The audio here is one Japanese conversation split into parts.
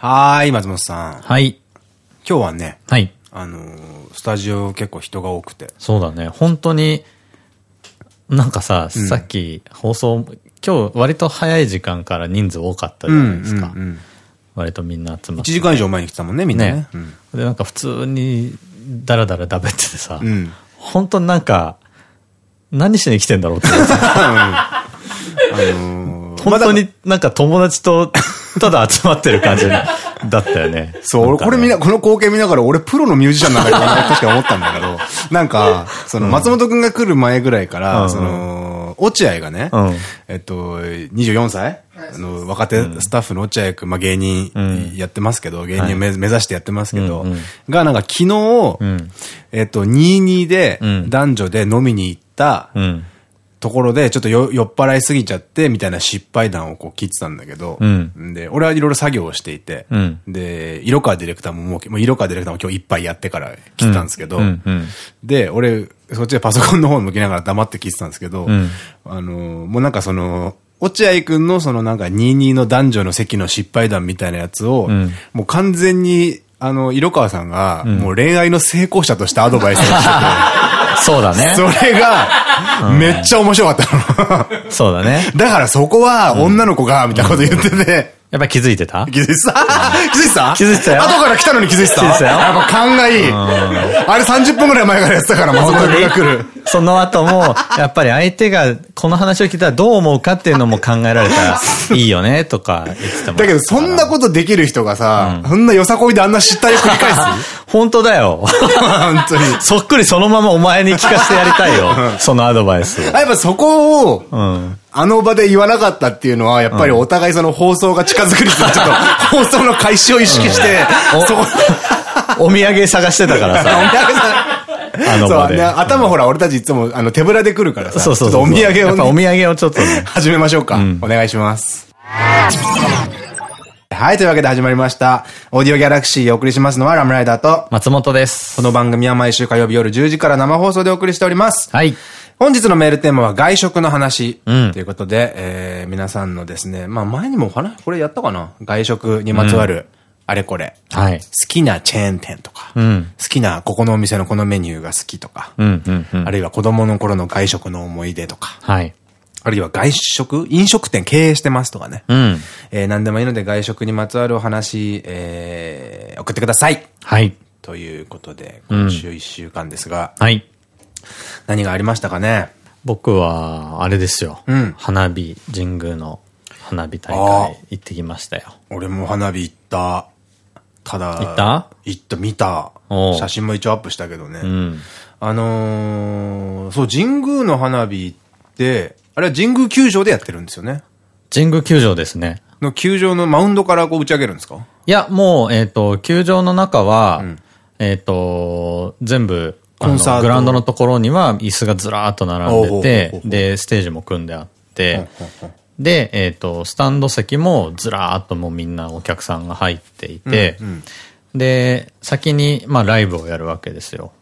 はーい、松本さん。はい。今日はね、はい。あのースタジオ結構人が多くて。そうだね。本当に、なんかさ、さっき放送、今日割と早い時間から人数多かったじゃないですか。うん割とみんな集ま1って。時間以上前に来てたもんね、みんなねね。うんで、なんか普通にダラダラ食べててさ、うん。本当になんか、何しに来てんだろうって 本当になんか友達とただ集まってる感じだったよね。そう、俺これ見な、この光景見ながら俺プロのミュージシャンなんだけどな、確かに思ったんだけど、なんか、その松本くんが来る前ぐらいから、うん。その、落合がねうん、えっと、24歳あの、若手スタッフの落合くん、まあ芸人やってますけど、芸人を目目指してやってますけどがなんか昨日ん、えっと、22でうん。男女で飲みに行ったうん。ところで、ちょっとよ酔っ払いすぎちゃって、みたいな失敗談をこう聞いてたんだけど、うん。で、俺はいろいろ作業をしていて、うん。で、色川ディレクターももう、もう色川ディレクターも今日いっぱいやってから来てたんですけど、で、俺、そっちでパソコンの方向きながら黙って聞いてたんですけど、ん。あの、もうなんかその、落合くんのそのなんか22の男女の席の失敗談みたいなやつを、ん。もう完全に、あの、色川さんが、もう恋愛の成功者としてアドバイスをしてて、そうだね。それが、めっちゃ面白かったの。そうだね。だからそこは女の子が、みたいなこと言ってて、やっぱ気づいてた？気づいてた？気づいてた？気づいてたよ後から来たのに気づいてた？気づいてたよやっぱ勘がいい。あれ30分くらい前からやってたから、松本君が来る。その後も、やっぱり相手がこの話を聞いたらどう思うかっていうのも考えられたら いいよねとか言ってたもん。だけど、そんなことできる人がさ、そんなよさこいであんな失態を繰り返す 本当だよ。本当に。そっくりそのままお前に聞かせてやりたいよ。そのアドバイスを。やっぱそこを、うん。あの場で言わなかったっていうのは、やっぱりお互いその放送が近づくにつれて、ちょっと 放送の開始を意識して、おそこ、お土産探してたからお土さ。産さそう、ね。頭ほら、俺たちいつも、あの、手ぶらで来るからさ、そうそうそう。お土産をね、お土産をちょっとね。始めましょうか。お願いします。はい、というわけで始まりました。オーディオギャラクシーをお送りしますのはラムライダーと、松本です。この番組は毎週火曜日夜10時から生放送でお送りしております。はい。本日のメールテーマは外食の話。うんということで、えー、皆さんのですね、まあ前にもお話、これやったかな？外食にまつわる、あれこれ。はい。好きなチェーン店とか、うん。好きなここのお店のこのメニューが好きとか、うん、うん、うん。あるいは子供の頃の外食の思い出とか、はい。あるいは外食飲食店経営してますとかね。うん。えー、何でもいいので外食にまつわるお話、えー、送ってください。はい。ということで、今週1週間ですが、はい。何がありましたかね？僕は、あれですよ。うん花火、神宮の花火大会行ってきましたよ。俺も花火行った。ただ、行った？行った、見た写真も一応アップしたけどね。うん。あのー、そう、神宮の花火って、あれは神宮球場でやってるんですよね？神宮球場ですね。の球場のマウンドからこう打ち上げるんですか？いや、もう、えっ、と、球場の中は、んえっと、全部、コンサート。グラウンドのところには椅子がずらーっと並んでて、うで、ステージも組んであって、で、えっ、と、スタンド席もずらーっともうみんなお客さんが入っていて、うんで、先に、まあ、ライブをやるわけですよ。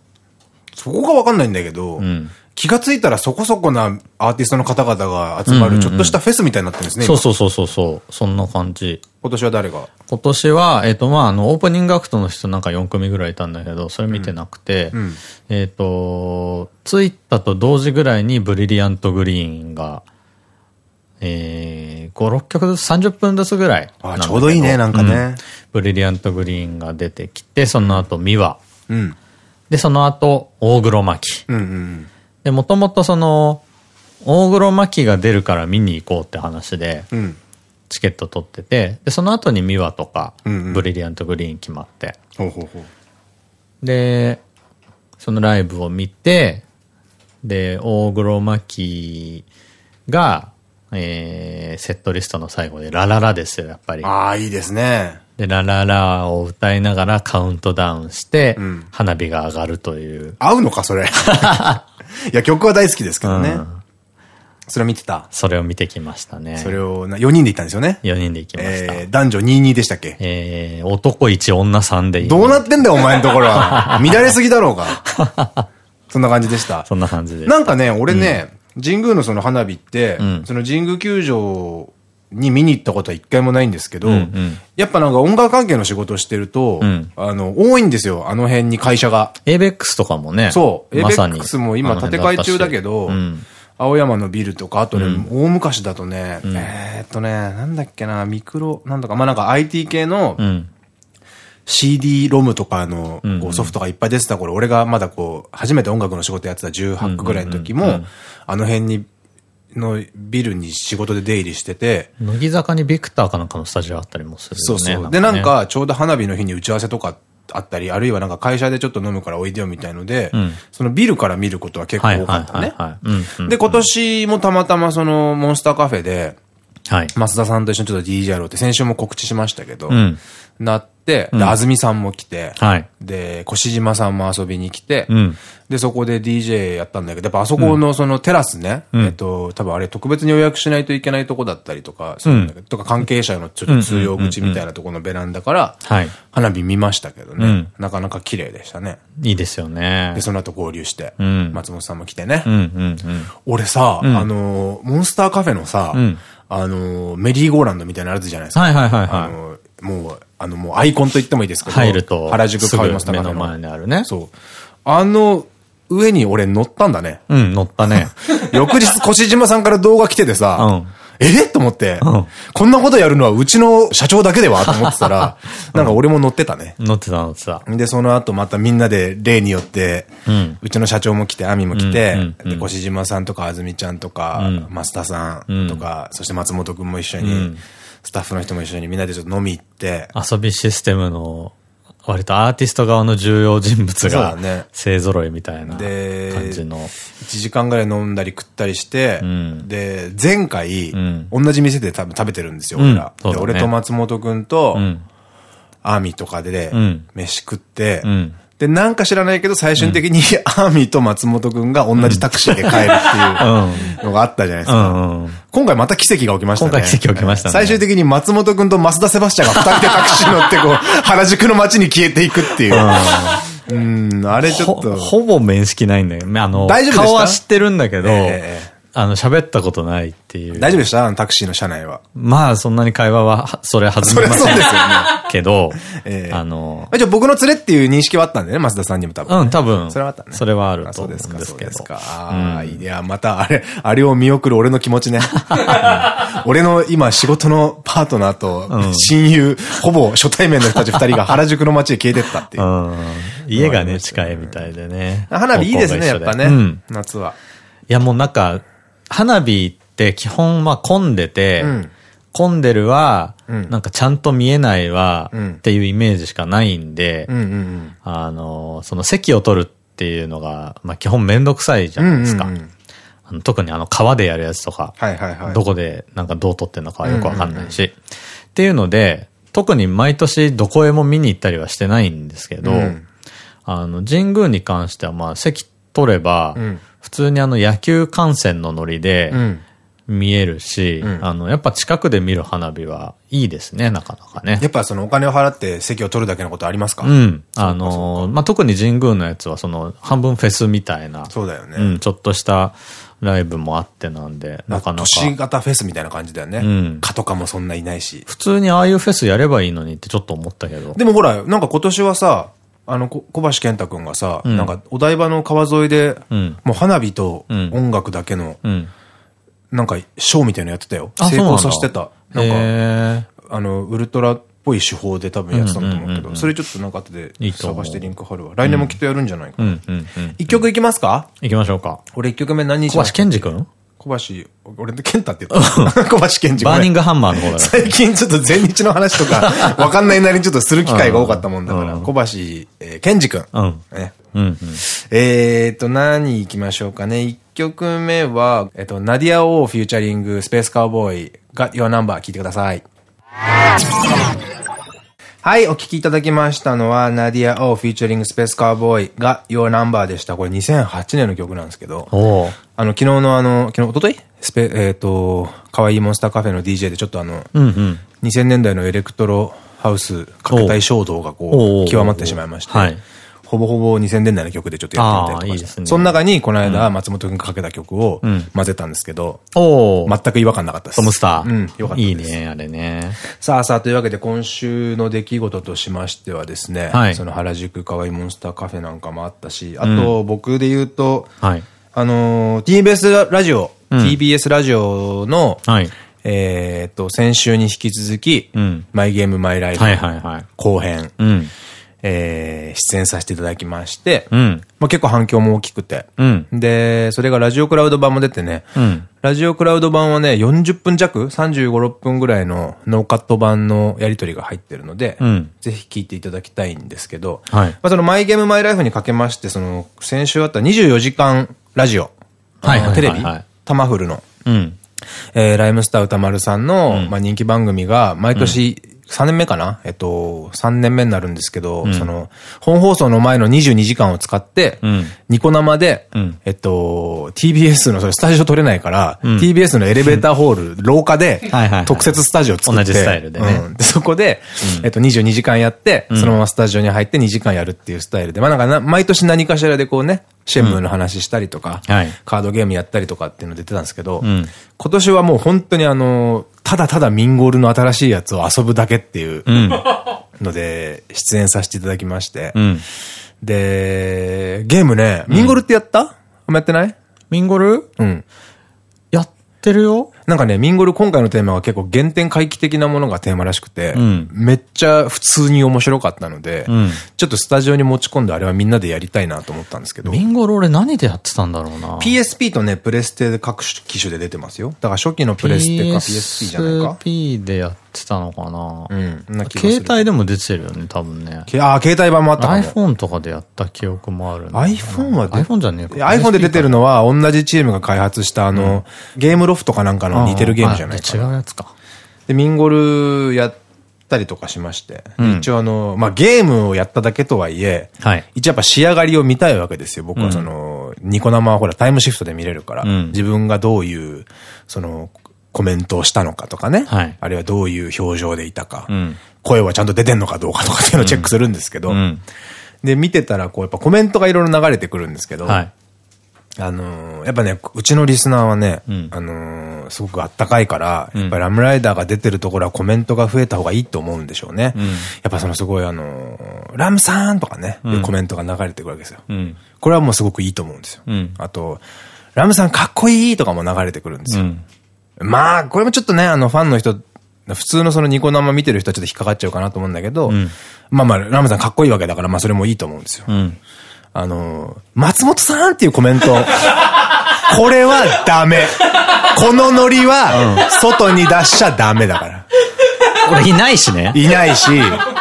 そこがわかんないんだけど、ん気がついたらそこそこなアーティストの方々が集まるちょっとしたフェスみたいになってるんですね。今そうそうそうそうそう、そんな感じ。今年は誰が？今年は、えっ、と、まあ、あの、オープニングアクトの人なんか4組ぐらいいたんだけど、それ見てなくて、んえっと、着いたと同時ぐらいにブリリアントグリーンが、えー、5、6曲ずつ30分ずつぐらいあちょうどいいねなんかねうんブリリアントグリーンが出てきて、その後、ミワ。うん。で、その後、大黒摩季。うんうんで、もともとその、大黒摩季が出るから見に行こうって話で。チケット取ってて、で、その後にミワとか、うんうんブリリアントグリーン決まって。で、そのライブを見て、で、大黒摩季が、えー、セットリストの最後でラララですよ、やっぱり。ああ、いいですね。で、ラララを歌いながらカウントダウンして、ん花火が上がるという。合うのか、それ。いや、曲は大好きですけどね。うんそれを見てた？それを見てきましたね。それをな、4人で行ったんですよね？4人で行きました。えー、男女22でしたっけ？えー、男1、女3で。どうなってんだよ、お前のところは。乱れすぎだろうが。そんな感じでした。そんな感じです。なんかね、俺ね、神宮のその花火って、んその神宮球場に見に行ったことは一回もないんですけど、やっぱなんか音楽関係の仕事をしてると、うん、あの、多いんですよ、あの辺に会社が。エイベックスとかもね。そう。エイベックスも今建て替え中だけど、うん、青山のビルとか、あとね、うん、大昔だとね、えっとね、なんだっけな、ミクロ、なんとか、まあなんか IT 系の、CD ロムとかのこうソフトがいっぱい出てた頃、俺がまだこう、初めて音楽の仕事やってた18区ぐらいの時も、あの辺にのビルに仕事で出入りしてて。乃木坂にビクターかなんかのスタジオあったりもするよね。そうそう。で、なんか、ちょうど花火の日に打ち合わせとかあったり、あるいはなんか会社でちょっと飲むからおいでよみたいので、うん、そのビルから見ることは結構多かったね。で、今年もたまたまそのモンスターカフェで、はい、増田さんと一緒にちょっと DJ やろうって先週も告知しましたけど、うん、なって、で、安住さんも来て、はい、で、越島さんも遊びに来て、うん、で、そこで DJ やったんだけど、やっぱあそこのそのテラスね、うん、えっと、多分あれ特別に予約しないといけないとこだったりとか、うん、とか関係者のちょっと通用口みたいなところのベランダから、花火見ましたけどね、なかなか綺麗でしたね。いいですよね。で、その後合流して、松本さんも来てね。俺さ、あの、モンスターカフェのさ、あの、メリーゴーランドみたいなやつじゃないですか。はいはいはい、はい。あの、もう、あの、もうアイコンと言ってもいいですけど。入ると。原宿買いました目の前にあるね。そう。あの、上に俺乗ったんだね。うん、乗ったね。翌日、越島さんから動画来ててさ、うん、えと思って、うん、こんなことやるのはうちの社長だけでは？と思ってたら、なんか俺も乗ってたね。乗ってた乗ってた。で、その後またみんなで例によって、うん、うちの社長も来て、アミも来て、で、越島さんとかあずみちゃんとか、増田さんとか、そして松本くんも一緒に、スタッフの人も一緒にみんなでちょっと飲み行って。遊びシステムの割とアーティスト側の重要人物が勢揃いみたいな感じの。1時間ぐらい飲んだり食ったりして、うん、で、前回、うん、同じ店で多分食べてるんですよ、俺ら。で、俺と松本くん。と、アーミーとかで、飯食って、で、なんか知らないけど、最終的に、アーミーと松本くんが同じタクシーで帰るっていうのがあったじゃないですか。今回また奇跡が起きましたね。今回奇跡起きましたね。最終的に松本くんと増田セバスチャンが二人でタクシー乗って、こう、原宿の街に消えていくっていう。うん、あれちょっと。ほぼ面識ないんだよ。あの、大丈夫顔は知ってるんだけど、あの、喋ったことないっていう。大丈夫でした？タクシーの車内は。まあ、そんなに会話は、それ弾みません。そうですよね。けど、えあの、じゃ僕の連れっていう認識はあったんだよね、増田さんにも多分。うん、多分。それはあったね。それはあると思うんですけど。そうですか。ああ、いや、また、あれ、あれを見送る俺の気持ちね。俺の今仕事のパートナーと親友、ほぼ初対面の人たち二人が原宿の街へ消えてったっていう。家がね、近いみたいでね。花火いいですね、やっぱね。夏は。いや、もうなんか、花火って基本まあ混んでて、うん、混んでるは、なんかちゃんと見えないは、っていうイメージしかないんで、あの、その席を取るっていうのが、まあ基本めんどくさいじゃないですか。特にあの川でやるやつとか、どこでなんかどう撮ってんのかはよくわかんないし。っていうので、特に毎年どこへも見に行ったりはしてないんですけど、うん、あの、神宮に関してはまあ席取れば、うん。普通にあの野球観戦のノリで見えるし、うん、あの、やっぱ近くで見る花火はいいですね、なかなかね。やっぱそのお金を払って席を取るだけのことありますか？うん。あの、まあ、特に神宮のやつはその半分フェスみたいな。そうだよね。うん、ちょっとしたライブもあってなんで、なかなか。都市型フェスみたいな感じだよね。うん。蚊とかもそんないないし。普通にああいうフェスやればいいのにってちょっと思ったけど。でもほら、なんか今年はさ、あの、小橋健太くんがさ、うん、なんか、お台場の川沿いで、うん、もう花火と音楽だけの、うん、なんか、ショーみたいなのやってたよ。成功させてた。なんか、あの、ウルトラっぽい手法で多分やってたんだと思うけど、それちょっとなんか後で探してリンク貼るわ。来年もきっとやるんじゃないかな。一曲いきますか？いきましょうか。俺一曲目何にします？か小橋健二くん小橋、俺で健太って言った。小橋健二。バーニングハンマーの方だ最近ちょっと全日の話とか、わかんないなりにちょっとする機会が多かったもんだから、小橋、え健二くん。うん。ね。うん。えっと、何行きましょうかね。一曲目は、えっと、ナディア・オー featuring、スペースカウボーイが Your Number 聞いてください。はい、お聴きいただきましたのは、ナディア・オー featuring スペースカウボーイが Your Number でした。これ2008年の曲なんですけど、あの、昨日のあの、昨日、おとといスペ、えっ、ー、と、かわいいモンスターカフェの DJ でちょっとあの、うんうん、2000年代のエレクトロハウス、かけたい衝動がこう、極まってしまいまして、はい、ほぼほぼ2000年代の曲でちょっとやってみたりとかして。その中に、この間、松本くんがかけた曲を混ぜたんですけど、全く違和感なかったです。トムスター。うん、よかったです。いいね、あれね。さあさあ、というわけで今週の出来事としましてはですね、はい、その原宿かわいモンスターカフェなんかもあったし、あと僕で言うと、はい、あの、TBS ラジオ、TBS ラジオの、はい。えっと、先週に引き続き、うん、マイゲームマイライフ後編、え出演させていただきまして、うん、まあ結構反響も大きくて、うん、で、それがラジオクラウド版も出てね、ラジオクラウド版はね、40分弱、35、6分ぐらいのノーカット版のやりとりが入ってるので、ぜひ聞いていただきたいんですけど、はい、まあそのマイゲームマイライフにかけまして、その先週あった24時間ラジオ、テレビ、タマフルの、えー、ライムスター歌丸さんの、まあ人気番組が毎年、3年目かな？えっと、3年目になるんですけど、うん、その、本放送の前の22時間を使って、うん、ニコ生で、うん、えっと、TBS の、スタジオ取れないから、TBS のエレベーターホール、廊下で、特設スタジオ作って、同じスタイルでね。でそこで、えっと、22時間やって、そのままスタジオに入って2時間やるっていうスタイルで、まあなんかな、毎年何かしらでこうね、シェンムーの話したりとか、カードゲームやったりとかっていうの出てたんですけど、うん、今年はもう本当にあの、ただただミンゴールの新しいやつを遊ぶだけっていうので、出演させていただきまして、うん、で、ゲームね、ミンゴルってやった、あんまやってない？ミンゴル？うん。やってるよなんかね、ミンゴル今回のテーマは結構原点回帰的なものがテーマらしくて、うん、めっちゃ普通に面白かったので、うん、ちょっとスタジオに持ち込んであれはみんなでやりたいなと思ったんですけど。ミンゴル俺何でやってたんだろうな。PSP とね、プレステで各機種で出てますよ。だから初期のプレステか PSP じゃないか。PSP でやってたのかなうん。携帯でも出てるよね、多分ね。ああ、携帯版もあったかも。iPhone とかでやった記憶もある iPhone は iPhone じゃねえか。iPhone で出てるのは同じチームが開発したあの、ゲームロフトかなんかの似てるゲームじゃないか違うやつか。で、ミンゴルやったりとかしまして、うん、一応あの、まあ、ゲームをやっただけとはいえ、はい、一応やっぱ仕上がりを見たいわけですよ。僕はその、うん、ニコ生はほらタイムシフトで見れるから、うん、自分がどういう、その、コメントをしたのかとかね、はい、あるいはどういう表情でいたか、声はちゃんと出てんのかどうかとかっていうのをチェックするんですけど、で、見てたら、こう、やっぱコメントがいろいろ流れてくるんですけど、はい、あのー、やっぱね、うちのリスナーはね、うん、あのー、すごくあったかいから、やっぱりラムライダーが出てるところはコメントが増えた方がいいと思うんでしょうね。うん、やっぱそのすごいあのー、ラムさんとかね、コメントが流れてくるわけですよ。これはもうすごくいいと思うんですよ。あと、ラムさんかっこいいとかも流れてくるんですよ。まあ、これもちょっとね、あの、ファンの人、普通のそのニコ生見てる人はちょっと引っかかっちゃうかなと思うんだけど、まあまあ、ラムさんかっこいいわけだから、まあそれもいいと思うんですよ。あの、松本さんっていうコメント。これはダメ。このノリは、外に出しちゃダメだから。俺いないしね。いないし。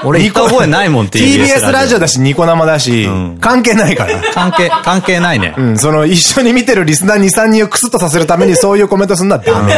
俺行った声ないもんって TBS ラジオだし、ニコ生だし、関係ないから。関係、関係ないね。うん、その一緒に見てるリスナー2、3人をクスッとさせるためにそういうコメントするのはダメ。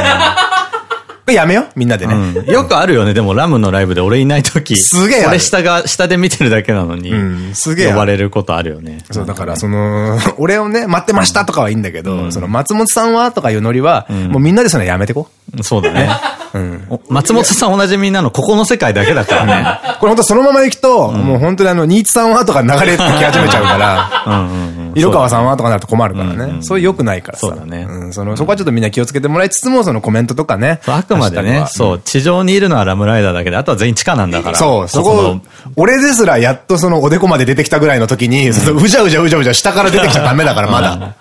やめよみんなでね、うん。よくあるよね。でも、ラムのライブで俺いないとき。すげえ俺下が、下で見てるだけなのに。うん、すげえ。呼ばれることあるよね。そう、だから、その、俺をね、待ってましたとかはいいんだけど、うん、その、松本さんはとかいうノリは、もうみんなでそのやめてこ。そうだね。うん。松本さん同じみんなのここの世界だけだからね。これ本当そのまま行くと、もう本当にあの、新津さんはとか流れてき始めちゃうから、色川さんはとかなると困るからね。そういう良くないからさ。そうだね。うん、その、そこはちょっとみんな気をつけてもらいつつも、そのコメントとかね。あくまでね、そう、地上にいるのはラムライダーだけで、あとは全員地下なんだから。そう、そこ、俺ですらやっとそのおでこまで出てきたぐらいの時に、うじゃうじゃうじゃうじゃ下から出てきちゃダメだから、まだ。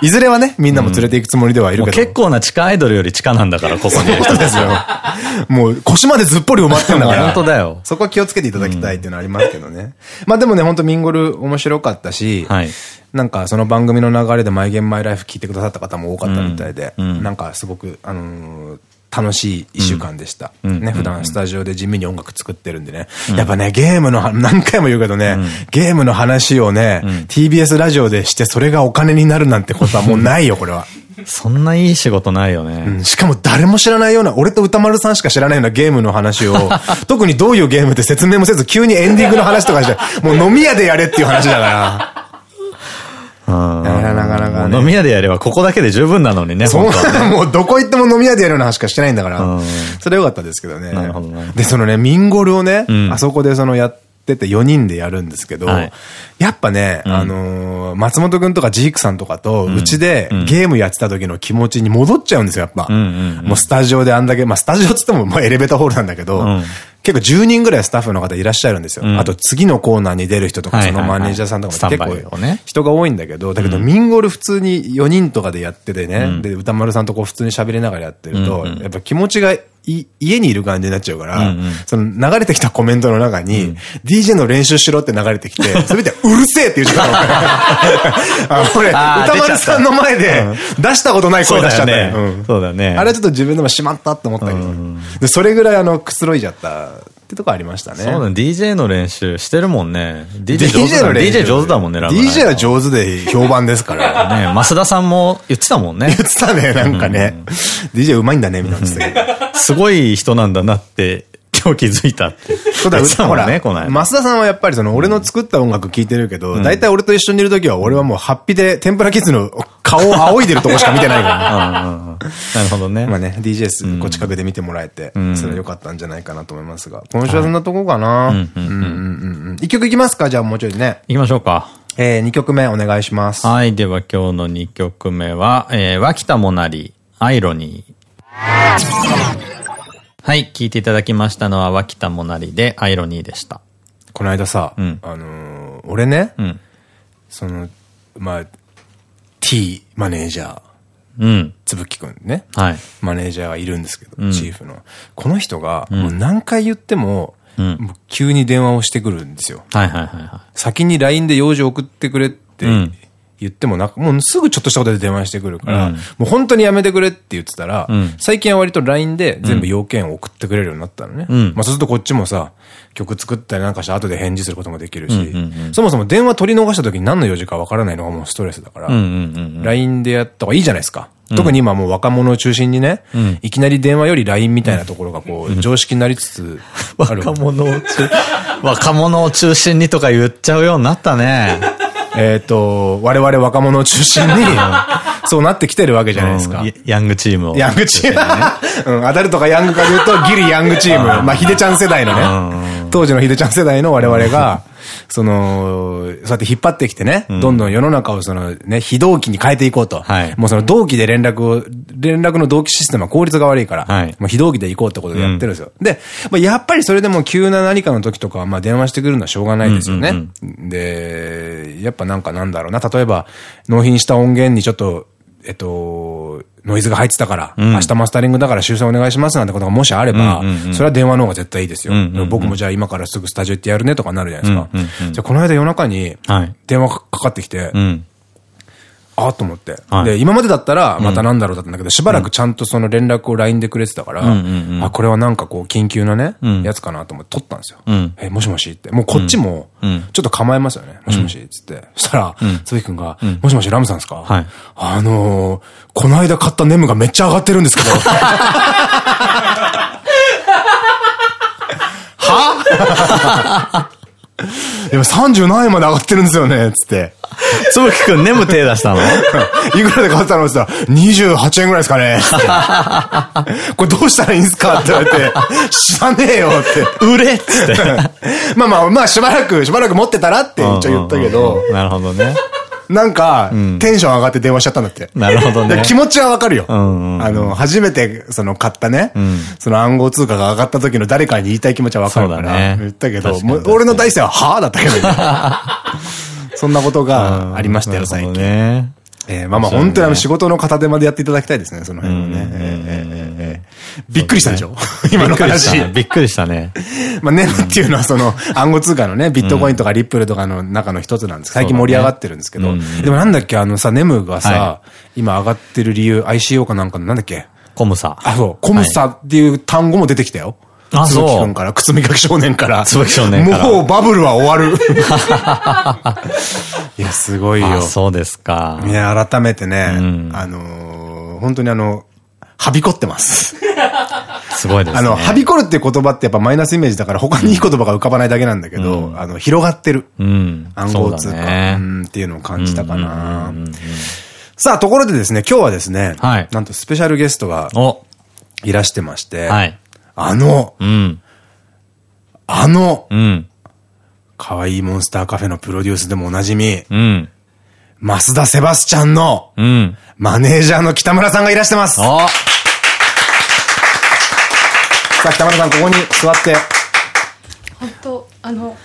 いずれはね、みんなも連れて行くつもりではいるけど。結構な地下アイドルより地下なんだから、ここにいる人ですよ。もう腰までずっぽり埋まってんだから。本当だよ。そこは気をつけていただきたいっていうのはありますけどね。まあでもね、本当ミンゴル面白かったし、はい、なんかその番組の流れでマイゲームマイライフ聞いてくださった方も多かったみたいで、なんかすごく、あのー楽しい一週間でした。ね、普段スタジオで地味に音楽作ってるんでね。やっぱね、ゲームの、何回も言うけどね、ゲームの話をね、TBS ラジオでしてそれがお金になるなんてことはもうないよ、これは。そんないい仕事ないよね、うん。しかも誰も知らないような、俺と歌丸さんしか知らないようなゲームの話を、特にどういうゲームって説明もせず、急にエンディングの話とかして、もう飲み屋でやれっていう話だから。なかなか、ね、飲み屋でやればここだけで十分なのにね。そう、ね、もうどこ行っても飲み屋でやるような話しかしてないんだから。それよかったですけどね。なるほどね。で、そのね、ミンゴルをね、うん、あそこでそのやっってて4人でやるんですけど、はい、やっぱね、うん、あのー、松本くんとかジークさんとかと、うちでゲームやってた時の気持ちに戻っちゃうんですよ、やっぱ。もうスタジオであんだけ、まあスタジオつってももうエレベーターホールなんだけど、うん結構10人ぐらいスタッフの方いらっしゃるんですよ。うん、あと次のコーナーに出る人とか、そのマネージャーさんとかも結構人が多いんだけど、だけどミンゴル普通に4人とかでやっててね、うん、で、歌丸さんとこう普通に喋りながらやってると、やっぱ気持ちがい、家にいる感じになっちゃうから、うんうん、その流れてきたコメントの中に、うん、DJ の練習しろって流れてきて、それ見て、うるせえっていう時間が あ、これ、歌丸さんの前で出したことない声出しちゃった。よ。そうだね。あれはちょっと自分でもしまったって思ったけど、でそれぐらいあの、くつろいじゃった。ってとこありましたね。そうだ、DJ の練習してるもんね。DJ 上手だ、DJ 上手だもんね、DJ は上手で評判ですから。ね増田さんも言ってたもんね。言ってたね、なんかね。DJ うまいんだね、みたいなすごい人なんだなって今日気づいたって。そうだ、ほら、ね、増田さんはやっぱりその、俺の作った音楽聴いてるけど、大体俺と一緒にいるときは、俺はもうハッピーで、天ぷらキッズの顔を仰いでるとこしか見てないからね。なるほどね。まあね、DJS こ近くで見てもらえて、それは良かったんじゃないかなと思いますが。今週はそんなとこかな。一曲いきますかじゃあもうちょいね。行きましょうか。えー、2曲目お願いします。はい。では今日の2曲目は、えー、脇田もなり、アイロニー。はい、聞いていただきましたのは、脇田もなりで、アイロニーでした。この間さ、うん、あのー、俺ね、うん、その、まあ、T マネージャー、うん。つぶきくんね。はい。マネージャーがいるんですけど、うん、チーフの。この人が、もう何回言っても、うん、急に電話をしてくるんですよ。はいはいはい。先に LINE で用事送ってくれって言ってもなもうすぐちょっとしたことで電話してくるから、うん、もう本当にやめてくれって言ってたら、うん、最近は割と LINE で全部要件を送ってくれるようになったのね。うん、まあそうするとこっちもさ、曲作ったりなんかして後で返事することもできるし、そもそも電話取り逃した時に何の用事かわからないのがもうストレスだから、LINE でやった方がいいじゃないですか。特に今もう若者を中心にね、いきなり電話より LINE みたいなところがこう、常識になりつつある。若者を中、若者を中心にとか言っちゃうようになったね。えっと、我々若者を中心に、そうなってきてるわけじゃないですか。ヤングチームを。ヤングチーム。うん、アダルトかヤングかで言うと、ギリヤングチーム。まあ、ヒデちゃん世代のね。当時のヒデちゃん世代の我々が、その、そうやって引っ張ってきてね、うん、どんどん世の中をそのね、非同期に変えていこうと。はい、もうその同期で連絡を、連絡の同期システムは効率が悪いから、はい、もう非同期で行こうってことでやってるんですよ。うん、で、まあ、やっぱりそれでも急な何かの時とかは、まあ電話してくるのはしょうがないですよね。で、やっぱなんかなんだろうな、例えば、納品した音源にちょっと、えっと、ノイズが入ってたから、うん、明日マスタリングだから修正お願いしますなんてことがもしあれば、それは電話の方が絶対いいですよ。僕もじゃあ今からすぐスタジオ行ってやるねとかなるじゃないですか。じゃあこの間夜中に電話かかってきて、はいああと思って。はい、で、今までだったら、またなんだろうだったんだけど、しばらくちゃんとその連絡を LINE でくれてたから、あ、これはなんかこう、緊急なね、やつかなと思って撮ったんですよ。え、もしもしって。もうこっちも、ちょっと構えますよね。もしもしっつって。そしたら、つぶきくんが、もしもしラムさんですか？はい。あのこの間買ったネムがめっちゃ上がってるんですけど。は？でも30何円まで上がってるんですよね、つって。つぶきくん、眠手出したの？いくらで買ったのって言ったら、28円ぐらいですかねこれどうしたらいいんすか？って言われて、知らねえよって。売れっつって。まあまあ、まあしばらく、しばらく持ってたらって一応言ったけど。なるほどね。なんか、テンション上がって電話しちゃったんだって。なるほどね。気持ちはわかるよ。あの、初めて、その、買ったね、その暗号通貨が上がった時の誰かに言いたい気持ちはわかるから、言ったけど、俺の大生は、はぁだったけどね。そんなことがありましたよ、最近。ね。えー、まあまあ本当にあの仕事の片手までやっていただきたいですね、その辺はね。びっくりしたでしょ？今の話。びっくりしたね。まあネムっていうのはその暗号通貨のね、ビットコインとかリップルとかの中の一つなんです。最近盛り上がってるんですけど。でもなんだっけ、あのさ、ネムがさ、今上がってる理由、ICO かなんかのなんだっけ？コムサ。あ、そう。コムサっていう単語も出てきたよ。あ、そう。君から、靴磨き少年から。靴磨き少年から。もうバブルは終わる。いや、すごいよ。そうですか。いや、改めてね、うん、あのー、本当にあの、はびこってます。すごいですね。あの、はびこるっていう言葉ってやっぱマイナスイメージだから他にいい言葉が浮かばないだけなんだけど、うん、あの、広がってる。うん。暗号通貨、ね、うんっていうのを感じたかな。さあ、ところでですね、今日はですね、はい、なんとスペシャルゲストがいらしてまして、はい、あの、うん、あの、うん、可愛いモンスターカフェのプロデュースでもおなじみ。うん。増田セバスチャンの、うん。マネージャーの北村さんがいらしてます。さあ、北村さん、ここに座って。本当あの、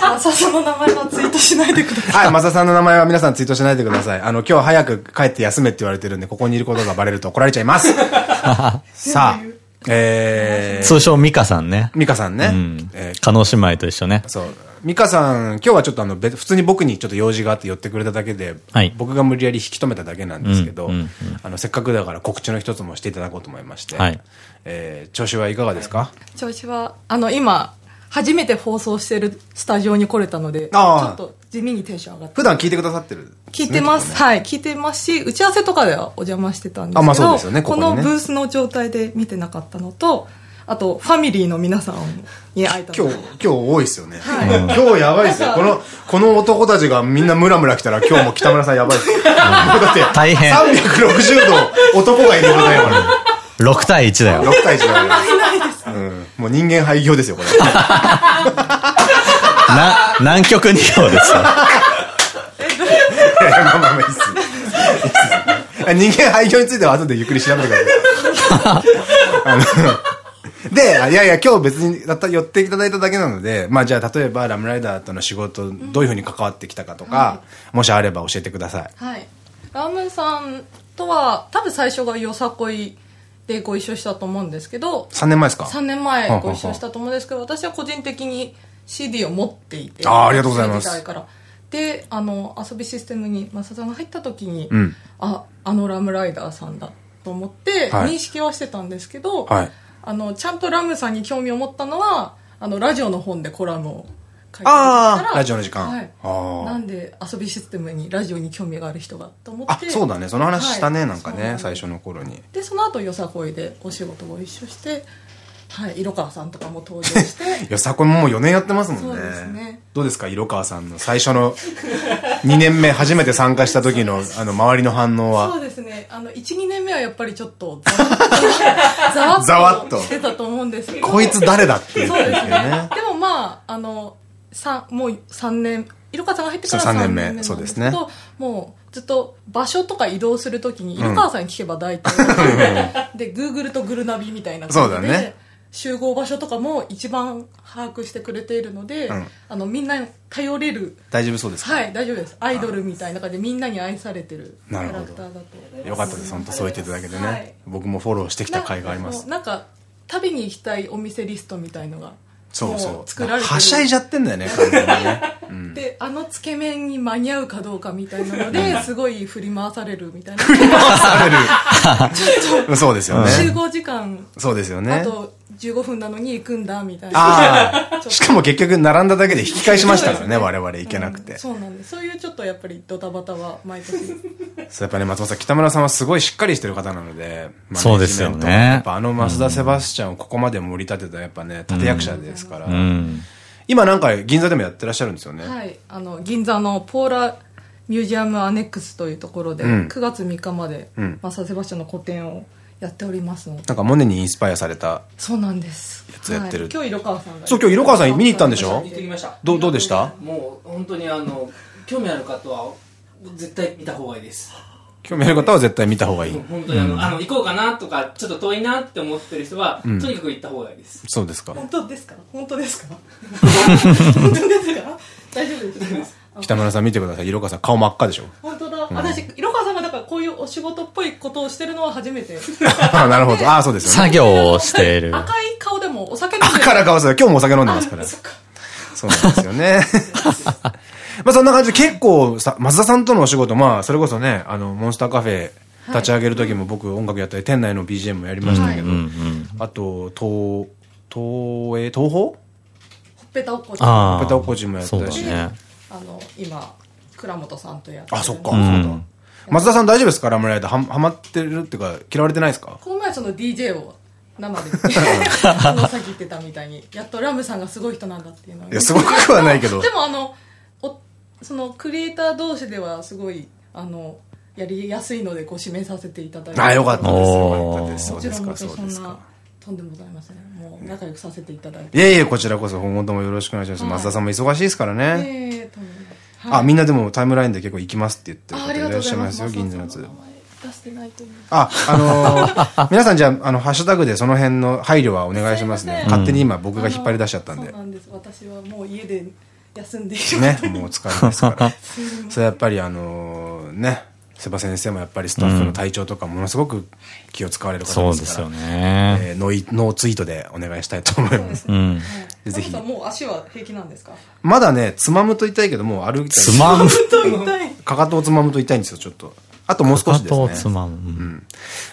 マサさんの名前はツイートしないでください。はい、マサさんの名前は皆さんツイートしないでください。あの、今日早く帰って休めって言われてるんで、ここにいることがバレると怒られちゃいます。さあ、えー、通称ミカさんね。ミカさんね。うん。えー、加納姉妹と一緒ね。そう。ミカさん、今日はちょっとあの、普通に僕にちょっと用事があって寄ってくれただけで、はい、僕が無理やり引き止めただけなんですけど、あの、せっかくだから告知の一つもしていただこうと思いまして、はい、えー、調子はいかがですか？調子は、あの、今、初めて放送してるスタジオに来れたので、ちょっと地味にテンション上がって。普段聞いてくださってる、聞いてます。はい。聞いてますし、打ち合わせとかではお邪魔してたんですけど、あ、まあそうですよね、ここのブースの状態で見てなかったのと、あと、ファミリーの皆さんに会えた今日、今日多いですよね。はい、今日やばいですよ。この、この男たちがみんなムラムラ来たら今日も北村さんやばいですよ。だって、大変。360度男がいることだよ、6対1だよ。6対1だよ。うん。もう人間廃業ですよ、これ。な、南極二票ですよ。いやまあまあまあいいっす。人間廃業については後でゆっくり調べてください。あの、で、いやいや、今日別に寄っていただいただけなので、まあじゃあ例えばラムライダーとの仕事、どういうふうに関わってきたかとか、はい、もしあれば教えてください。はい。ラムさんとは、多分最初がよさこいでご一緒したと思うんですけど3年前ですか？3年前ご一緒したと思うんですけど私は個人的に CD を持っていてあありがとうございますであの遊びシステムに増田さんが入った時に、うん、ああのラムライダーさんだと思って認識はしてたんですけど、はい、あのちゃんとラムさんに興味を持ったのはあのラジオの本でコラムを書いてああラジオの時間、はい、なんで遊びシステムにラジオに興味がある人がと思ってあそうだね。その話したね、はい、なんかね最初の頃に。でその後よさこいでお仕事ご一緒してはい、色川さんとかも登場して。よさこいももう4年やってますもんね。そうですね。どうですか色川さんの？最初の2年目初めて参加した時のあの周りの反応は？そうですね。あの12年目はやっぱりちょっとざわっと してたと思うんですけど。こいつ誰だっていうね。でもまああのもう3年色川さんが入ってから3年目。なんですけどですね。もうずっと場所とか移動するときに色川さんに聞けば大体、うん、でグーグルとグルナビみたいな感じで。そうだね集合場所とかも一番把握してくれているので、うん、あのみんな頼れる。大丈夫そうですか？はい大丈夫です。アイドルみたいな感じでみんなに愛されてるキャラクターだとよかったです。本当そう言っていただけでね、はい、僕もフォローしてきた甲斐があります。なんか食べに行きたいお店リストみたいのがそうそう作られてはしゃいじゃってんだよね 完全にね、うん、であのつけ麺に間に合うかどうかみたいなのですごい振り回されるみたいな。振り回される。ちょっと そうですよね。集合時間そうですよね。あと15分なのに行くんだみたいな。しかも結局並んだだけで引き返しましたからね 我々行けなくて、うん、そうなんです。そういうちょっとやっぱりドタバタは毎年。そうやっぱね松本さん北村さんはすごいしっかりしてる方なのでそうですよね。やっぱあの増田セバスチャンをここまで盛り立てたやっぱね立役者ですから、うん、今なんか銀座でもやってらっしゃるんですよね。はい。あの銀座のポーラミュージアムアネックスというところで、うん、9月3日まで、うん、マサセバスチャンの個展をやっております。のなんかモネにインスパイアされたそうなんです。やつやってる、今日色川さんがそう今日色川さん見に行ったんでしょ？行ってきました。どうどうでした？もう本当にあの興味ある方は絶対見た方がいいです。興味ある方は絶対見た方がいい。本当にあの,、あの行こうかなとかちょっと遠いなって思ってる人は、とにかく行った方がいいです。そうですか。本当ですか？本当ですか？本当ですか？大丈夫です北村さん見てください。色川さん顔真っ赤でしょ。本当だ、私色川さんがだからこういうお仕事っぽいことをしてるのは初めて。なるほど。ああそうですよね。作業をしている。赤い顔でもお酒飲んで赤な顔する今日もお酒飲んでますから。そうなんですよね。まあそんな感じで結構さ増田さんとのお仕事まあそれこそねあのモンスターカフェ立ち上げる時も僕音楽やったり店内の BGM もやりましたけど、あと東東映？東宝？ほっぺたおこちほっぺたおこちもやったし、ね、あの今倉本さんとやってあそっか、そうだ。松田さん大丈夫ですかラムライダー？ははまってるっていうか嫌われてないですか？この前その DJ を生で あのさっき言ってたみたいにやっとラムさんがすごい人なんだっていうのいやすごくはないけど。でもあのおそのクリエイター同士ではすごいあのやりやすいのでご指名させていただいて。あよかったですよ。かったです。そうですかそうですかとんでもございません。もう仲良くさせていただいて。いえいえ、こちらこそ今後ともよろしくお願いします。松田さんも忙しいですからね。あ、みんなでもタイムラインで結構行きますって言ってる方いらっしゃいますよ、銀座のやつ。出してないと思う。あ、あのー、皆さんじゃあ、あの、ハッシュタグでその辺の配慮はお願いしますね。勝手に今僕が引っ張り出しちゃったんで。そうなんです。私はもう家で休んでいる。ね、もう疲れますから。それやっぱりあのー、ね、瀬場先生もやっぱりスタッフの体調とかものすごく気を使われる方ですから、そうですよね。えー、ノーノーツイートでお願いしたいと思います。うん。ぜひ。もう足は平気なんですか？まだね、つまむと痛いけど、もう歩きたい。つまむ？と痛い。かかとをつまむと痛いんですよ、ちょっと。あともう少しですね。かかとをつまむ。うん。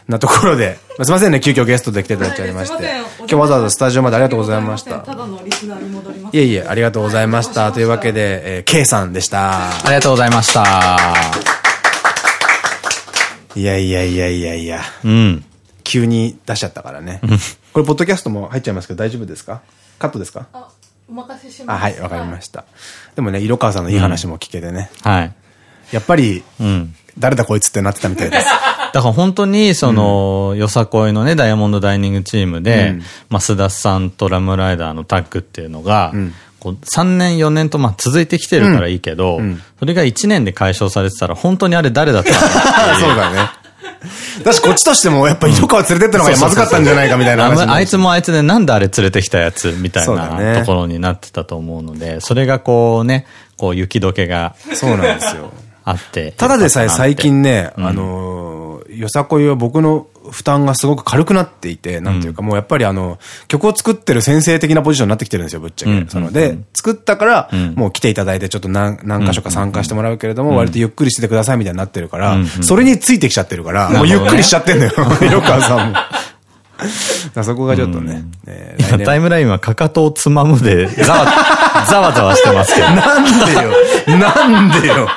なところで、すみませんね、急遽ゲストで来ていただいちゃいまして。今日わざわざスタジオまでありがとうございました。ただのリスナーに戻ります。いえいえ、ありがとうございました。というわけで、えー、K さんでした。ありがとうございました。いやいやいやいやいや。うん。急に出しちゃったからね。これ、ポッドキャストも入っちゃいますけど、大丈夫ですか？カットですか？あ、お任せします。あ、はい、わかりました。でもね、色川さんのいい話も聞けてね。はい。やっぱり、うん。誰だこいつってなってたみたいです。だから本当に、その、よさこいのね、ダイヤモンドダイニングチームで、増田さんとラムライダーのタッグっていうのが、こう3年4年とまあ続いてきてるからいいけど、うん、それが1年で解消されてたら本当にあれ誰だったの？そうだね。私こっちとしてもやっぱ色川連れてったのがまずかったんじゃないかみたいな話。あいつもあいつでなんであれ連れてきたやつみたいなところになってたと思うので、それがこうね、こう雪解けが。そうなんですよ。あって。ただでさえ最近ね、あの、よさこいは僕の負担がすごく軽くなっていて、なんていうか、もうやっぱりあの、曲を作ってる先生的なポジションになってきてるんですよ、ぶっちゃけ。その、で、作ったから、もう来ていただいて、ちょっと何、何箇所か参加してもらうけれども、割とゆっくりしてくださいみたいになってるから、それについてきちゃってるから、もうゆっくりしちゃってんのよ、色川さんも。そこがちょっとね。今タイムラインはかかとをつまむで、ざわ、ざわざわしてますけど。なんでよ。なんでよ。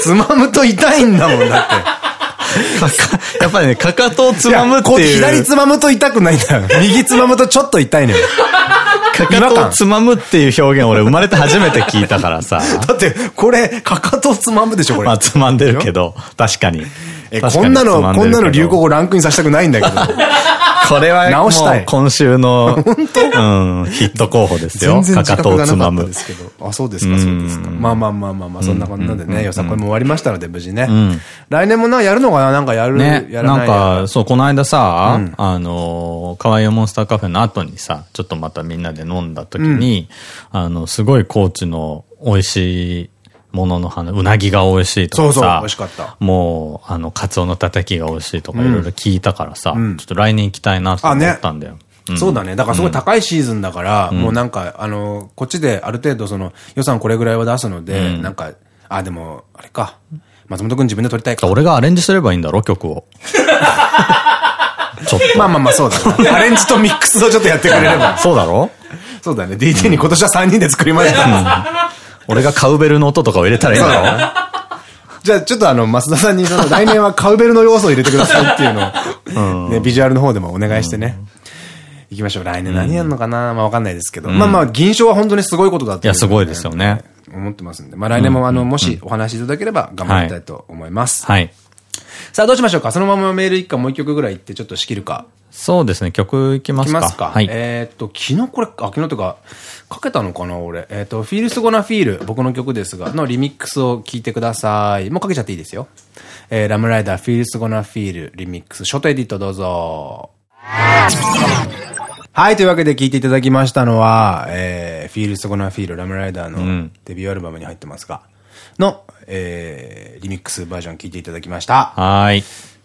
つまむと痛いんだもん、だって。やっぱりね、かかとをつまむっていう。左つまむと痛くないんだよ。右つまむとちょっと痛いのよ。かかとをつまむっていう表現俺生まれて初めて聞いたからさ。だって、これ、かかとをつまむでしょ、これ。まあ、つまんでるけど、確かに。え、こんなの、こんなの流行語ランクインさせたくないんだけど。これは直したい。今週の、うん、ヒット候補ですよ。かかとをつまむ。あ、そうですか、そうですか。まあまあまあまあまあ、そんなこんなでね、よさこいも終わりましたので、無事ね。来年もな、やるのかな？なんかやる、ね、やらないなんか、そう、この間さ、あの、かわいいモンスターカフェの後にさ、ちょっとまたみんなで飲んだ時に、あの、すごい高知の美味しいものの花、うなぎが美味しいとかさ。そうそう、美味しかった。もう、あの、カツオのたたきが美味しいとかいろいろ聞いたからさ、うん、ちょっと来年行きたいなと思ったんだよ。そうだね。だからすごい高いシーズンだから、うん、もうなんか、あの、こっちである程度その予算これぐらいは出すので、うん、なんか、あ、でも、あれか。松本くん自分で撮りたいか。俺がアレンジすればいいんだろ、曲を。ちょっと。まあまあまあ、そうだね。アレンジとミックスをちょっとやってくれれば。そうだろ？そうだね。DT に今年は3人で作りました。俺がカウベルの音とかを入れたらいいんだろじゃあちょっとあの、増田さんにその来年はカウベルの要素を入れてくださいっていうのを、ね、ビジュアルの方でもお願いしてね。行きましょう。来年何やるのかな？まあわかんないですけど。まあまあ、銀賞は本当にすごいことだって。いや、すごいですよね。思ってますんで。まあ来年もあの、もしお話しいただければ頑張りたいと思います。はい。さあどうしましょうか？そのままメール一回もう一曲ぐらい行ってちょっと仕切るか。そうですね、曲いきますか。いきますか。はい。えっと、昨日これ、あ、昨日とか、かけたのかな俺。えっ、ー、と、フィールスゴナフィール、僕の曲ですが、のリミックスを聴いてください。もうかけちゃっていいですよ。えー、ラムライダー、フィールスゴナフィール、リミックス、ショートエディットどうぞ。はい、というわけで聴いていただきましたのは、えー、フィールスゴナフィール、ラムライダーのデビューアルバムに入ってますが、の、えー、リミックスバージョン聴いていただきました。はい。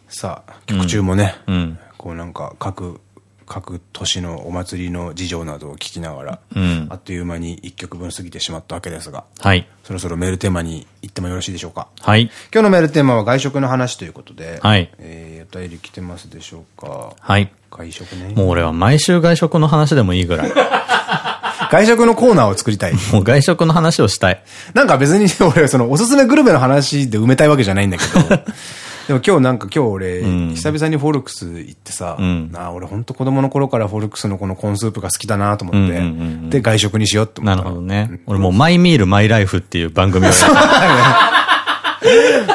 さあ、曲中もね、うん、こうなんか各各年のお祭りの事情などを聞きながら、うん、あっという間に1曲分過ぎてしまったわけですが、はい、そろそろメールテーマに行ってもよろしいでしょうか？はい、今日のメールテーマは外食の話ということで、はい、えー、お便り来てますでしょうか？はい。外食ね。もう俺は毎週外食の話でもいいぐらい。外食のコーナーを作りたい。もう外食の話をしたい。なんか別に俺、そのおすすめグルメの話で埋めたいわけじゃないんだけど、でも今日なんか今日俺、久々にフォルクス行ってさ、なあ、俺ほんと子供の頃からフォルクスのこのコーンスープが好きだなと思って、で、外食にしようって思った。なるほどね。俺もうマイミールマイライフっていう番組を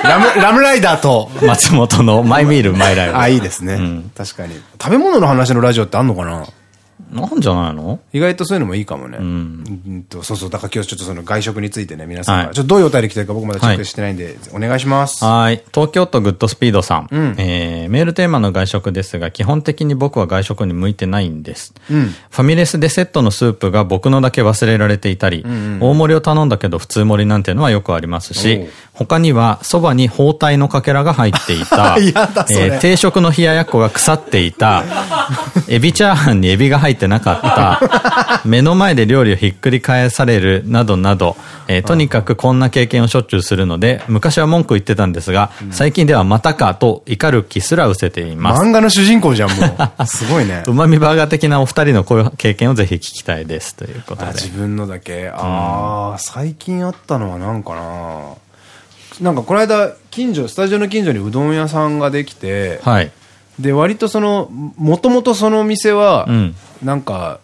ラム、ラムライダーと。松本のマイミール、マイライフ。あ、いいですね。確かに。食べ物の話のラジオってあんのかな？なんじゃないの？意外とそういうのもいいかもね。うん。そうそう。だから今日ちょっとその外食についてね、皆さんから。ちょっとどういうお便り来てるか僕まだチェックしてないんで、お願いします。はい。東京都グッドスピードさん。うん、えー、メールテーマの外食ですが、基本的に僕は外食に向いてないんです。うん、ファミレスでセットのスープが僕のだけ忘れられていたり、大盛りを頼んだけど普通盛りなんていうのはよくありますし、他にはそばに包帯のかけらが入っていた、えー、定食の冷ややっこが腐っていた、エビチャーハンにエビが入ってなかった、目の前で料理をひっくり返されるなどなど、えー、とにかくこんな経験をしょっちゅうするので、昔は文句言ってたんですが、最近ではまたかと怒る気すら失せています。漫画の主人公じゃん、もう。すごいね。うまみバーガー的なお二人のこういう経験をぜひ聞きたいです。ということで。自分のだけ。ああ、最近あったのは何かななんかこの間、近所、スタジオの近所にうどん屋さんができて、はい。で、割とその、もともとそのお店は、うん、なんか、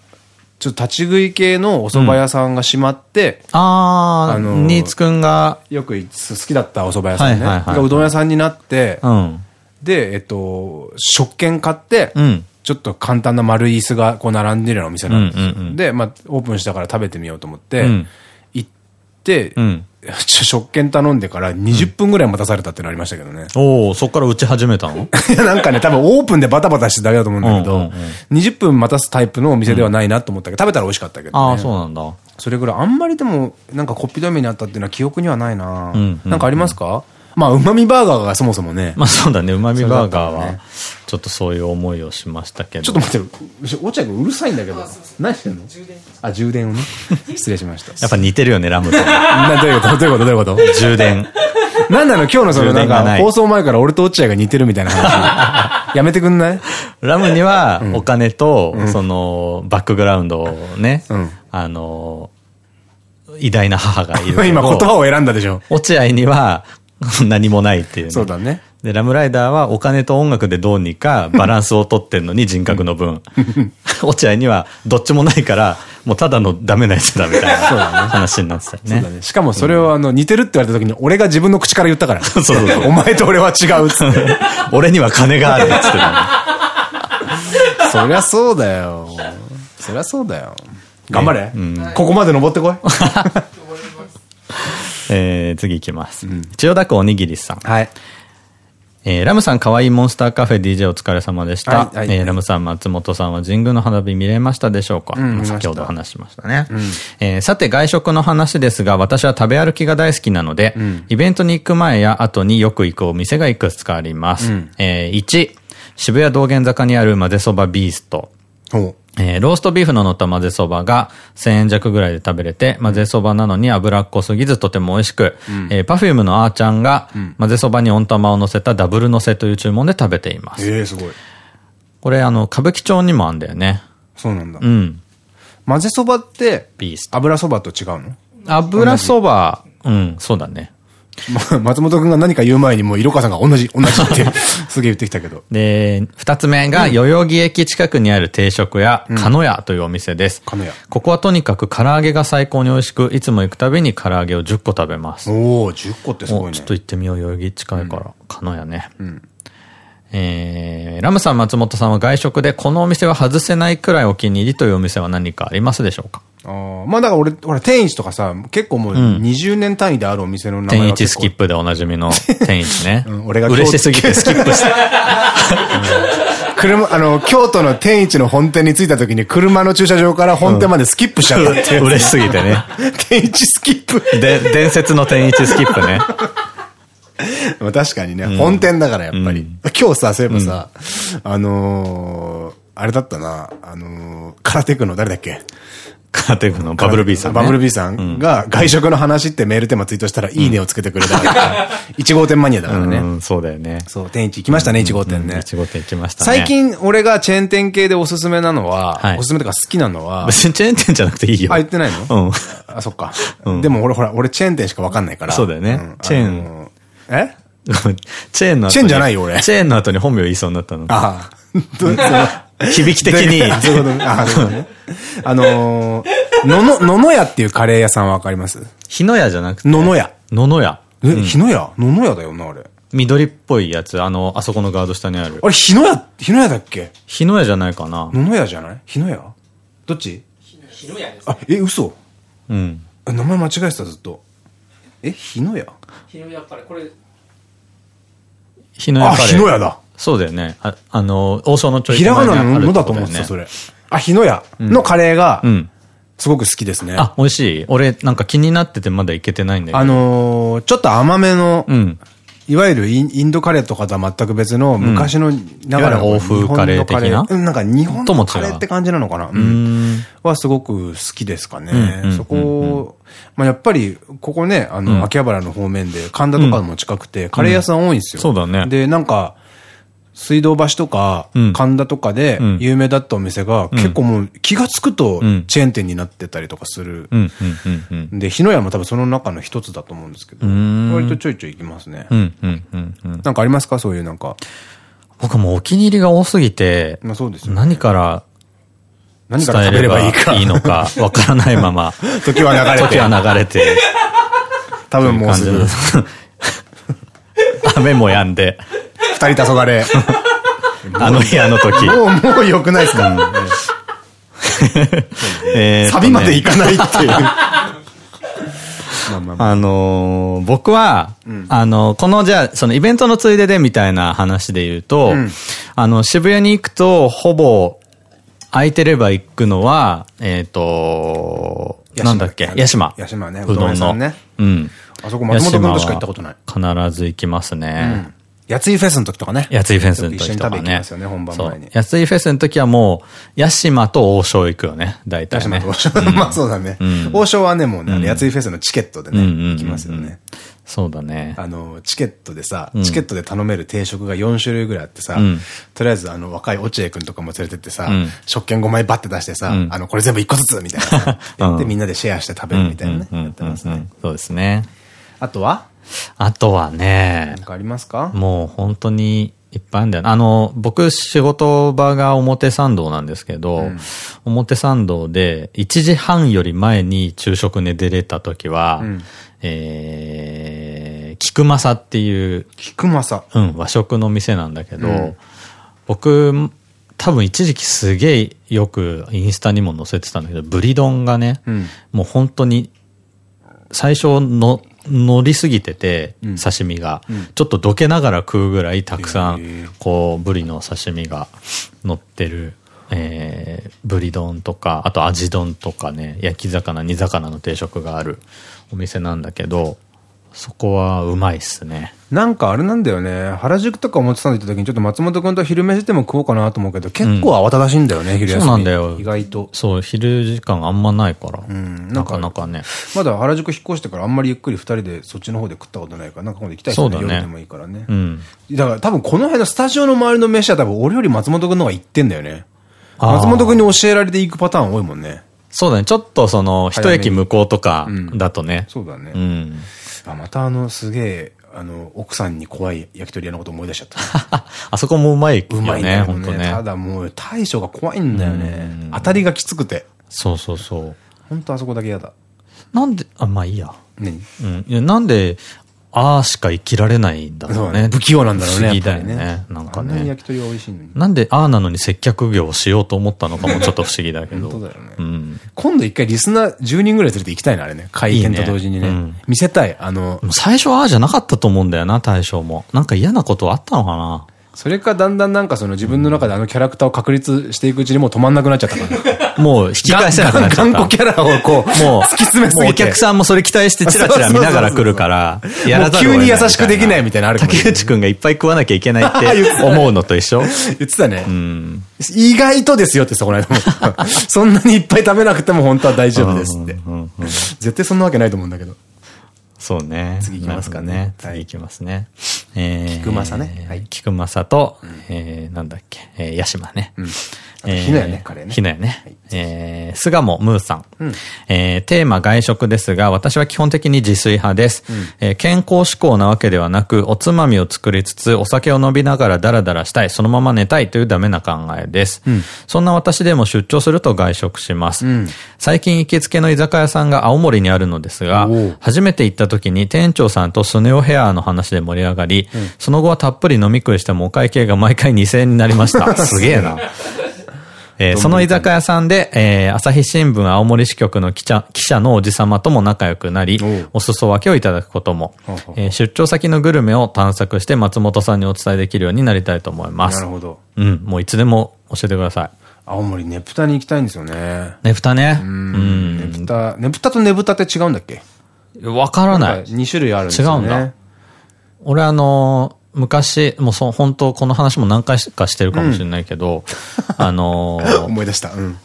ちょっと立ち食い系のお蕎麦屋さんが閉まって、うん、ああ、の新津くんが、よく好きだったお蕎麦屋さんね。がうどん屋さんになって、うん、で、えっと、食券買って、うん、ちょっと簡単な丸い椅子がこう並んでるようなお店なんですで、まあ、オープンしたから食べてみようと思って、行って、食券頼んでから20分ぐらい待たされたってのありましたけどね。おおそっから打ち始めたの？なんかね、多分オープンでバタバタしてだけだと思うんだけど、20分待たすタイプのお店ではないなと思ったけど、食べたら美味しかったけど、ね。ああ、そうなんだ。それぐらい、あんまりでも、なんかコッピ止めにあったっていうのは記憶にはないななんかありますか？まあ、うまみバーガーがそもそもね。まあそうだね、うまみバーガーは、ちょっとそういう思いをしましたけど。ちょっと待って、落合君うるさいんだけど。何してんの？あ、充電をね。失礼しました。やっぱ似てるよね、ラムと。な、どういうこと？どういうこと？どういうこと？充電。なんなの？今日のそのなんか、放送前から俺と落合が似てるみたいな話。やめてくんない？ラムには、お金と、その、バックグラウンドをね、あの、偉大な母がいる。今言葉を選んだでしょ。落合には、何もないっていう、ね。そうだね。で、ラムライダーはお金と音楽でどうにか バランスをとってんのに人格の分。落合にはどっちもないから、もうただのダメなやつだみたいな話になってたよね。ねしかもそれをあの似てるって言われた時に俺が自分の口から言ったから。そうそうそう。お前と俺は違うっつって。俺には金があるっつって、ね。そりゃそうだよ。そりゃそうだよ。頑張れ。ここまで登ってこい。えー、次いきます。うん、千代田区おにぎりさん。はい。えー、ラムさん、かわいいモンスターカフェ DJ お疲れ様でした。えー、ラムさん、松本さんは神宮の花火見れましたでしょうか、うん、先ほど話しましたね。うん、えー、さて、外食の話ですが、私は食べ歩きが大好きなので、うん、イベントに行く前や後によく行くお店がいくつかあります。うん、えー、1、渋谷道玄坂にある混ぜそばビースト。えー、ローストビーフの乗った混ぜそばが1000円弱ぐらいで食べれて、混ぜそばなのに脂っこすぎずとても美味しく、うん、えー、パフュームのあーちゃんが、混ぜそばに温玉を乗せたダブル乗せという注文で食べています。ええー、すごい。これあの、歌舞伎町にもあんだよね。そうなんだ。うん。混ぜそばって、ビース油そばと違うの？油そば、うん、そうだね。松本くんが何か言う前にもう色川さんが同じ、同じって すげえ言ってきたけど。で、二つ目が代々木駅近くにある定食屋、かの屋というお店です。かの屋。ここはとにかく唐揚げが最高に美味しく、いつも行くたびに唐揚げを10個食べます。おお10個ってすごいね。ちょっと行ってみよう、代々木近いから。かの屋ね。うん。えー、ラムさん、松本さんは外食でこのお店は外せないくらいお気に入りというお店は何かありますでしょうか？あまあだから俺、ほら、天一とかさ、結構もう20年単位であるお店の名前天一スキップでおなじみの天一ね。うん、俺が嬉しすぎてスキップした。車、あの、京都の天一の本店に着いた時に車の駐車場から本店までスキップしちゃったっていう、ね、嬉しすぎてね。天一スキップ。で、伝説の天一スキップね。確かにね、本店だからやっぱり。今日さ、そういえばさ、あのあれだったな、あの空手区の誰だっけ？カーテフのバブル B さん、ね。バブル B さんが外食の話ってメールテーマツイートしたらいいねをつけてくれたから、1号店マニアだからね。うん、そうだよね。そう、店一行きましたね、1号店ね。1号店行きましたね。最近俺がチェーン店系でおすすめなのは、おすすめとか好きなのは、別にチェーン店じゃなくていいよ。あ、言ってないの？うん。あ、そっか。でも俺ほら、俺チェーン店しかわかんないから。そうだよね。チェーン。え？チェーンの後チェーンじゃないよ、俺。チェーンの後に本名言いそうになったの。ああ。響き的に。そういうことね。あ、そうね。あのー、のの、ののやっていうカレー屋さんわかります？日野屋じゃなくて。ののや。ののや。え、日野屋野々屋だよな、あれ。緑っぽいやつ、あの、あそこのガード下にある。あれ、日野屋、日野屋だっけ？日野屋じゃないかな野々屋じゃない？日野屋どっち？日野屋です。あ、え、嘘うん。名前間違えてた、ずっと。え、日野屋日野屋から、これ。日野屋あ、日野屋だ。そうだよね。あ、あの、王将のちょいひらがなののだと思ってた、それ。あ、日野屋のカレーが、うん。すごく好きですね。あ、美味しい俺、なんか気になっててまだいけてないんだけど。あのー、ちょっと甘めの、うん。いわゆるインドカレーとかとは全く別の昔の、だから欧風カレー的な？うん、なんか日本のカレーって感じなのかな？うん。はすごく好きですかね。そこ、まあやっぱり、ここね、あの、秋葉原の方面で神田とかも近くて、カレー屋さん多いんですよ。そうだね。で、なんか、水道橋とか、神田とかで有名だったお店が、結構もう気がつくとチェーン店になってたりとかする。で、日野屋も多分その中の一つだと思うんですけど、割とちょいちょい行きますね。なんかありますか？そういうなんか。僕もお気に入りが多すぎて、まあそうです何から何から食べればいいか。いいのか、わからないまま。時は流れて。時は流れて。多分もうすぐ。雨も止んで。二人黄昏。あの日あの時。もう、もう良くないですか、えサビまでいかないっていう。あの僕は、あの、このじゃあ、そのイベントのついででみたいな話で言うと、あの、渋谷に行くと、ほぼ、空いてれば行くのは、えっと、なんだっけ、ヤシマ。ヤシマね。うどんの。ね。うん。あそこ松本君としか行ったことない。必ず行きますね。やついフェスの時とかね。やついフェスの時とかね。一緒に食べ行きますよね、本番前に。やついフェスの時はもう、ヤシマと王将行くよね、大体ね。王将。まあそうだね。王将はね、もうね、やついフェスのチケットでね、行きますよね。そうだね。あの、チケットでさ、チケットで頼める定食が4種類ぐらいあってさ、とりあえずあの、若い落合くんとかも連れてってさ、食券5枚バッて出してさ、あの、これ全部1個ずつみたいなさ、やってみんなでシェアして食べるみたいなね、やってますね。そうですね。あとはあとはね、なんかありますか？もう本当にいっぱいあるんだよ。あの、僕仕事場が表参道なんですけど、うん、表参道で1時半より前に昼食寝出れた時は、うん、えー、菊正っていう、菊正。うん、和食の店なんだけど、うん、僕、多分一時期すげえよくインスタにも載せてたんだけど、ブリ丼がね、もう本当に最初の乗りすぎてて、刺身が、ちょっとどけながら食うぐらいたくさん、こう、ブリの刺身が乗ってる、えー、ブリ丼とか、あと味丼とかね、焼き魚、煮魚の定食があるお店なんだけど、そこはうまいっすね。なんかあれなんだよね。原宿とか表参道行った時にちょっと松本くんと昼飯でも食おうかなと思うけど、結構慌ただしいんだよね、うん、昼休み。そうなんだよ。意外と。そう、昼時間あんまないから。うん。なかなかね。まだ原宿引っ越してからあんまりゆっくり二人でそっちの方で食ったことないから、なんか今度行きたいですね。そうだね。夜でもいいからね。うん。だから多分この辺のスタジオの周りの飯は多分俺より松本くんの方が行ってんだよね。松本くんに教えられて行くパターン多いもんね。そうだね。ちょっとその、一駅向こうとかだとね。そうだね。うん。あ、またあの、すげえ、あの、奥さんに怖い焼き鳥屋のこと思い出しちゃった。あそこもうまいよね。うまいね、本当ね。ただもう、大将が怖いんだよね。当たりがきつくて。そうそうそう。本当あそこだけ嫌だ。なんで、あ、まあいいや。何？うん。いや、なんで、ああしか生きられないんだろうね。不器用なんだろうね。不思議だよね。なんかね。焼き鳥は美味しいのに。なんでああなのに接客業をしようと思ったのかもちょっと不思議だけど。本当だよね。うん。今度一回リスナー10人ぐらい連れて行きたいな、あれね。会見と同時にね。見せたい。あの。最初ああじゃなかったと思うんだよな、大将も。なんか嫌なことあったのかな。それかだんだんなんかその自分の中であのキャラクターを確立していくうちにもう止まんなくなっちゃったかな。もう引き返せなくなっちゃった。頑固キャラをこう、もう突き詰めすぎて。お客さんもそれ期待してチラチラ見ながら来るから、やらざるを急に優しくできないみたいなある竹内くんがいっぱい食わなきゃいけないって思うのと一緒言ってたね。うん。意外とですよってさ、この間も。そんなにいっぱい食べなくても本当は大丈夫ですって。絶対そんなわけないと思うんだけど。そうね。次行きますかね。次行きますね。えー、菊正ね。はい。菊正と、えー、なんだっけ、えー、八島ね。うん。ひなやね、カレーね。ひなやね。はい、えー、菅もムーさん。うん、えー、テーマ外食ですが、私は基本的に自炊派です。うん、えー、健康志向なわけではなく、おつまみを作りつつ、お酒を飲みながらダラダラしたい、そのまま寝たいというダメな考えです。うん、そんな私でも出張すると外食します。うん、最近行きつけの居酒屋さんが青森にあるのですが、初めて行った時に店長さんとスネオヘアの話で盛り上がり、その後はたっぷり飲み食いしてもお会計が毎回2000円になりました。すげえな。えー、その居酒屋さんで、えー、朝日新聞青森支局の記者記者のおじ様とも仲良くなり、お裾分けをいただくことも、えー、出張先のグルメを探索して松本さんにお伝えできるようになりたいと思います。なるほど。うん、もういつでも教えてください。青森ねぷたに行きたいんですよね。ねぷたね。うん。ねぷた、ねぷたとねぶたって違うんだっけ？わからない。2種類あるんですよね。違うんだ。俺あのー昔、もうそ、本当この話も何回かしてるかもしれないけど、うん、あのー、思い出した。うん。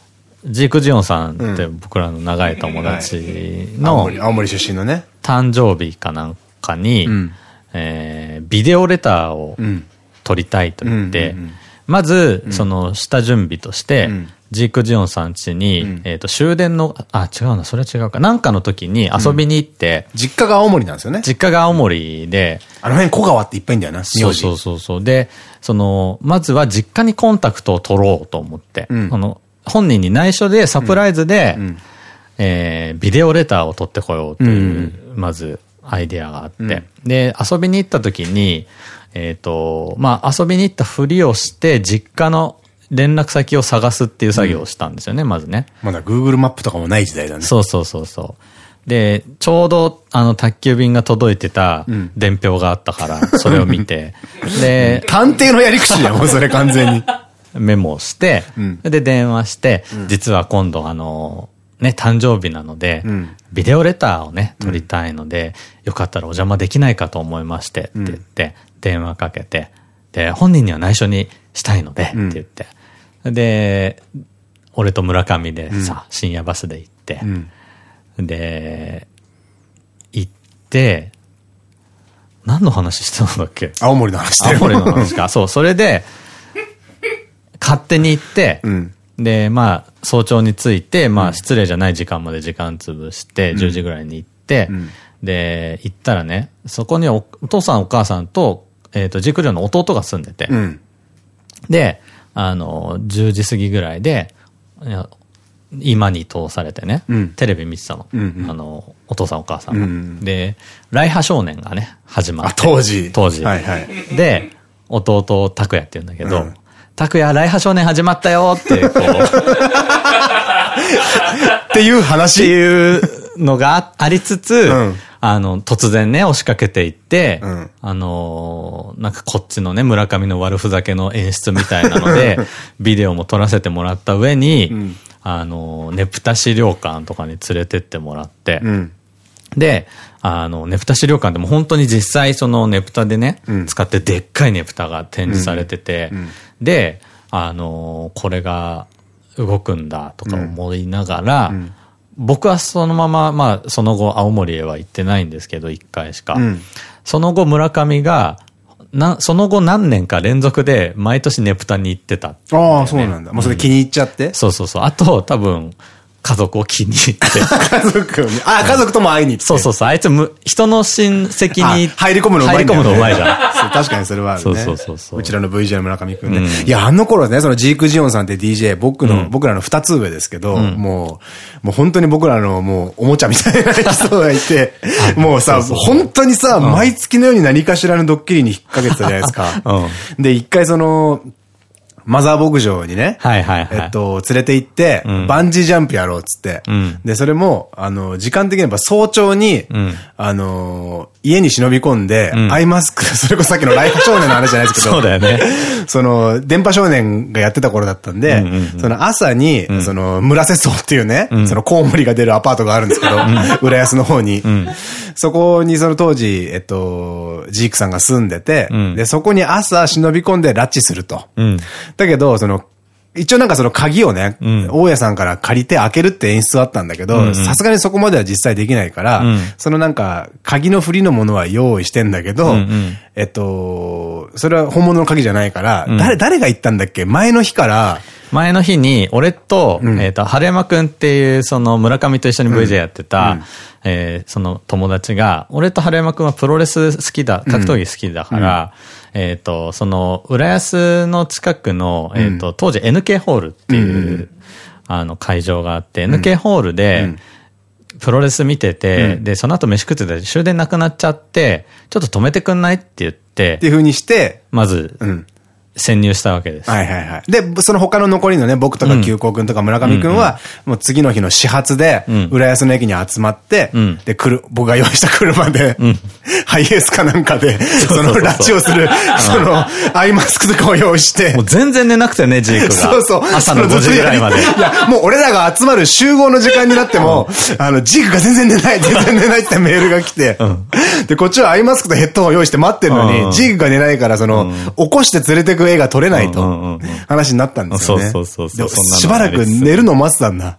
ジーク・ジオンさんって僕らの長い友達の、はい、青森出身のね。誕生日かなんかに、うん、えー、ビデオレターを撮りたいと言って、まず、その下準備として、ジーク・ジオンさん家に、うん、えっと、終電の、あ、違うな、それは違うか。なんかの時に遊びに行って、うん、実家が青森なんですよね。実家が青森で、あの辺小川っていっぱいいんだよな、そうそうそうそう。で、その、まずは実家にコンタクトを取ろうと思って、うん、その、本人に内緒でサプライズで、えー、ビデオレターを取ってこようという、まず、アイデアがあって、で、遊びに行った時に、えっと、まあ、遊びに行ったふりをして、実家の連絡先を探すっていう作業をしたんですよね、うん、まずね。まだ Google マップとかもない時代だね。そうそうそうそう。で、ちょうど、あの、宅急便が届いてた伝票があったから、それを見て。で、探偵のやり口やもうそれ完全に。メモをして、うん、で、電話して、うん、実は今度あの、ね、誕生日なので、うん、ビデオレターをね、撮りたいので、よかったらお邪魔できないかと思いまして、って言って、電話かけて、で、本人には内緒にしたいので、って言って。で、俺と村上でさ、深夜バスで行って、で、行って、何の話してたんだっけ？青森の話青森の話か。そう、それで、勝手に行って、うん、で、まあ、早朝に着いて、まあ、失礼じゃない時間まで時間潰して、10時ぐらいに行って、うん、で、行ったらね、そこにお父さんお母さんと、えっ、ー、と、熟女の弟が住んでて、うん、で、あの、10時過ぎぐらいで、今に通されてね、うん、テレビ見てたの。うんうん、あの、お父さんお母さんが。うんうん、で、来派少年がね、始まって。当時。当時。はいはい。で、弟、拓也って言うんだけど、拓也、来派少年始まったよって、こう。っていう話っていうのがありつつ、うんあの、突然ね、押しかけていって、うん、あのなんかこっちのね、村上の悪ふざけの演出みたいなので、ビデオも撮らせてもらった上に、うん、あのねぷた資料館とかに連れてってもらって、うん、で、あの、ねぷた資料館でも本当に実際そのねぷたでね、使ってでっかいねぷたが展示されてて、で、あのこれが動くんだとか思いながら、僕はそのまま、まあ、その後、青森へは行ってないんですけど、一回しか。うん、その後、村上が、な、その後何年か連続で毎年ネプタに行ってた、ね、ああ、そうなんだ。もうそれ気に入っちゃって、うん、そうそうそう。あと、多分、家族を気に入って。家族に。あ、家族とも会いに行って。そうそうそう。あいつむ、人の親戚に入り込むのうまい、ね。入り込むのうまいじゃん。確かにそれはあるね。そうそうそうそう。うちらの VJ の村上くんね。うん、いや、あの頃ね、そのジーク・ジオンさんって DJ、僕の、うん、僕らの二つ上ですけど、うん、もう、もう本当に僕らのもうおもちゃみたいな人がいて、もうさ、本当にさ、毎月のように何かしらのドッキリに引っ掛けてたじゃないですか。で、一回その、マザー牧場にね、はいはいえっと、連れて行って、バンジージャンプやろうっつって、で、それも、あの、時間的には早朝に、あの、家に忍び込んで、アイマスク、それこそさっきのライフ少年の話じゃないですけど、そうだよね。その、電波少年がやってた頃だったんで、その朝に、その、村瀬荘っていうね、そのコウモリが出るアパートがあるんですけど、浦安の方に、そこにその当時、えっと、ジークさんが住んでて、で、そこに朝忍び込んで拉致すると。だけど、その、一応なんかその鍵をね、大家さんから借りて開けるって演出はあったんだけど、さすがにそこまでは実際できないから、そのなんか、鍵の振りのものは用意してんだけど、えっと、それは本物の鍵じゃないから、誰、誰が言ったんだっけ？前の日から、前の日に、俺と、えっと、春山くんっていう、その村上と一緒に VJ やってた、えその友達が、俺と春山くんはプロレス好きだ、格闘技好きだから、えっと、その、浦安の近くの、えっと、当時 NK ホールっていう、あの、会場があって、NK ホールで、プロレス見てて、で、その後飯食ってて終電なくなっちゃって、ちょっと止めてくんないって言って、っていう風にして、まず、潜入したわけです。はいはいはい。で、その他の残りのね、僕とか急行くんとか村上くんは、もう次の日の始発で、浦安の駅に集まって、で、来る、僕が用意した車で、ハイエースかなんかで、その拉致をする、その、アイマスクとかを用意して。もう全然寝なくてね、ジークが。そうそう。朝の5時ぐらいまで。いや、もう俺らが集まる集合の時間になっても、あの、ジークが全然寝ない、全然寝ないってメールが来て、で、こっちはアイマスクとヘッドホンを用意して待ってるのに、ジークが寝ないから、その、起こして連れてく絵が撮れないと、話になったんですよね。そうそうそう。しばらく寝るのを待ってたんだ。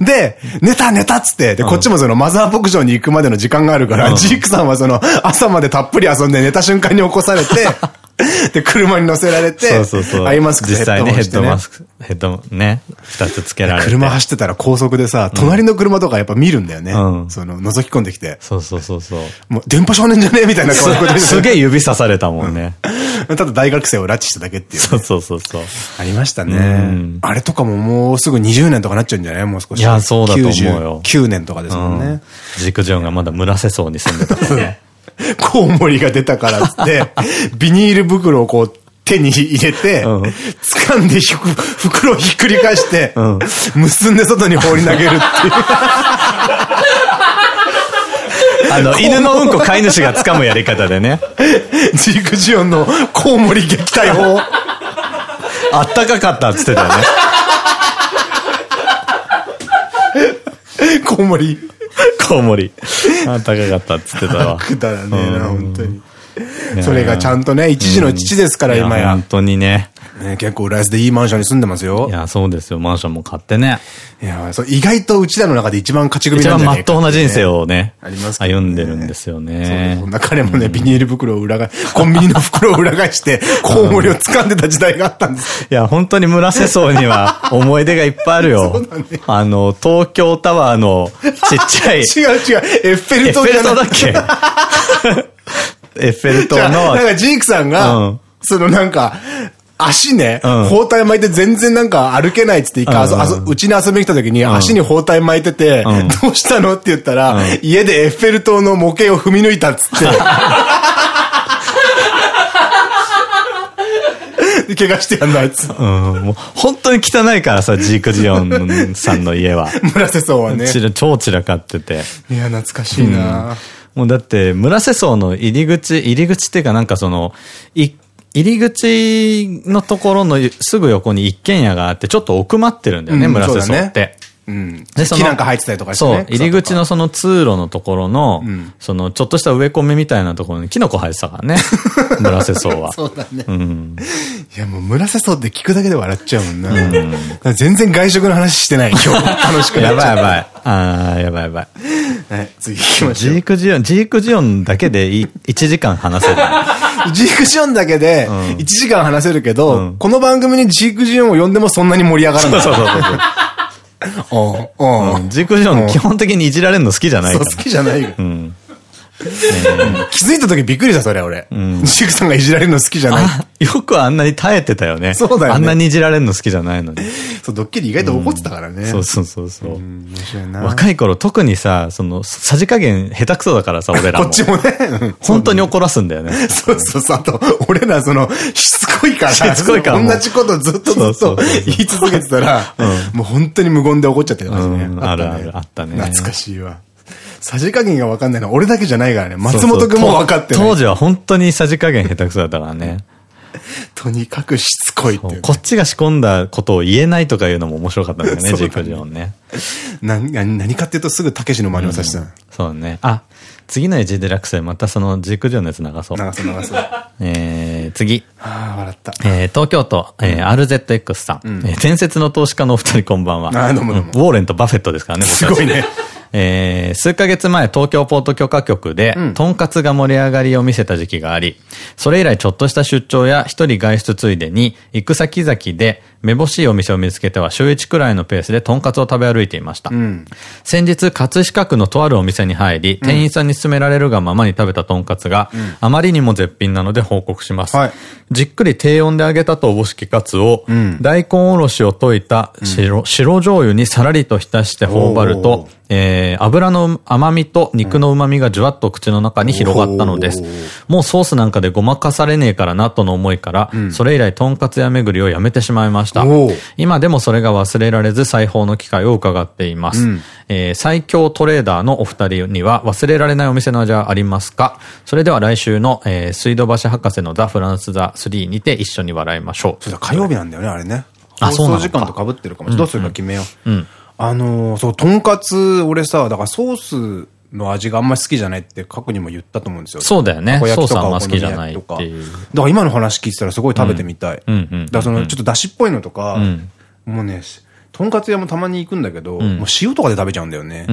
で、寝た寝たっつって、で、こっちもそのマザー牧場に行くまでの時間があるから、ジークさんはその、朝までたっぷり遊んで寝た瞬間に起こされて、で、車に乗せられて、そうそうそう。アイマスク実際ね、ヘッドマスク、ヘッドね、二つつけられて。車走ってたら高速でさ、隣の車とかやっぱ見るんだよね。うん。その、覗き込んできて。そうそうそうそう。もう、電波少年じゃねえみたいな顔で。すげえ指さされたもんね。ただ大学生を拉致しただけっていう。そうそうそうそう。ありましたね。あれとかももうすぐ20年とかなっちゃうんじゃない？もう少し。いや、そうだと思うよ。9年とかですもんね。ジクジョンがまだ村瀬荘に住んでたからね。コウモリが出たからっつって、ビニール袋をこう、手に入れて、うん、掴んで袋をひっくり返して、うん、結んで外に放り投げるっていう。あの、犬のうんこ飼い主が掴むやり方でね。ジークジオンのコウモリ撃退法。あったかかったっつってたよね。コウモリ。コウモリ。あったかかったっつってたわ。くだらねえな、本当に。それがちゃんとね、一時の父ですから、今や。本当にね。ね、結構浦安でいいマンションに住んでますよ。いや、そうですよ。マンションも買ってね。いや、そう、意外とうちらの中で一番勝ち組なんじゃないか、一番まっとうな人生をね。あります歩んでるんですよね。そんな彼もね、ビニール袋を裏返、コンビニの袋を裏返して、コウモリを掴んでた時代があったんです。いや、本当に村瀬荘には 思い出がいっぱいあるよ。そうだね。あの、東京タワーのちっちゃい。違う違う、エッフェル塔エッフェル塔だっけ？エッフェル塔の。なんかジークさんが、そのなんか、足ね、包帯巻いて全然なんか歩けないっつって、うちに遊びに来た時に足に包帯巻いてて、どうしたのって言ったら、家でエッフェル塔の模型を踏み抜いたっつって。怪我してやんだ、あいつ。うん、もう、本当に汚いからさ、ジークジオンさんの家は。村瀬荘はね。超散らかってて。いや、懐かしいな、もうだって、村瀬荘の入り口、入り口っていうかなんかその、入り口のところのすぐ横に一軒家があって、ちょっと奥まってるんだよね、うん、村瀬荘って。うん。で、その。木なんか入ってたりとかして、ね、そう。入り口のその通路のところの、うん、その、ちょっとした植え込みみたいなところにキノコ生えてたからね。村瀬荘は。そうだね。うん。いや、もう村瀬荘って聞くだけで笑っちゃうもんな。うん、全然外食の話してない、今日。楽しくなっちゃう。やばいやばい。ああ、やばいやばい。はい、次行きましょう。ジークジオン、ジークジオンだけで1時間話せる。ジークジオンだけで1時間話せるけど、この番組にジークジオンを呼んでもそんなに盛り上がらない。そうそうそうそう。うん。ジークジ基本的にいじられるの好きじゃないから。好きじゃないよ。うん。気づいた時びっくりした、それ俺。うん。ジークさんがいじられるの好きじゃない。よくあんなに耐えてたよね。そうだよね。あんなにいじられるの好きじゃないのに。そう、ドッキリ意外と怒ってたからね。そうそうそうそう。若い頃特にさ、その、さじ加減下手くそだからさ、俺らも。こっちもね。本当に怒らすんだよね。そうそうそう。あと、俺らその、しつこいから。しつこいから。同じことずっとずっと言い続けてたら、もう本当に無言で怒っちゃってますね。あるある、あったね。懐かしいわ。さじ加減がわかんないのは俺だけじゃないからね。松本くんも分かってない。当時は本当にさじ加減下手くそだったからね。とにかくしつこいって、ね、こっちが仕込んだことを言えないとかいうのも面白かったんだよね、ジークジョンね。何、何かっていうとすぐたけしの真似をさせた、うん、そうね。あ、次のエジデラックスでまたそのジークジョンのやつ流そう。流そう流そう。えー、次。ああ、笑った。えー、東京都、えー、RZX さん。え伝説の投資家のお二人こんばんは。あどうもどうも。ウォーレンとバフェットですからね、すごいね。えー、数ヶ月前東京ポート許可局で、うん、とんかつが盛り上がりを見せた時期があり、それ以来ちょっとした出張や一人外出ついでに、行く先々で、めぼしいお店を見つけては週1くらいのペースでとんかつを食べ歩いていました。うん、先日、葛飾区のとあるお店に入り、店員さんに勧められるがままに食べたとんかつが、うん、あまりにも絶品なので報告します。はい、じっくり低温で揚げたとおぼしきカツを、大根おろしを溶いた白,、白醤油にさらりと浸して頬張ると、えー、油の甘みと肉の旨みがじゅわっと口の中に広がったのです。もうソースなんかでごまかされねえからなとの思いから、うん、それ以来とんかつ屋巡りをやめてしまいました。今でもそれが忘れられず裁縫の機会を伺っています。うん、えー、最強トレーダーのお二人には忘れられないお店の味はありますか？それでは来週の、えー、水道橋博士のザ・フランス・ザ・3にて一緒に笑いましょう。そうだ、火曜日なんだよね、あれね。放送時間と被ってるかもしれない。どうするか決めよう。うんあのー、そう、とんかつ、俺さ、だからソースの味があんまり好きじゃないって過去にも言ったと思うんですよ。そうだよね。ソースあんま好きじゃないっていう。だから今の話聞いてたらすごい食べてみたい。だからその、ちょっとだしっぽいのとか、うん、もうね、とんかつ屋もたまに行くんだけど、うん、もう塩とかで食べちゃうんだよね。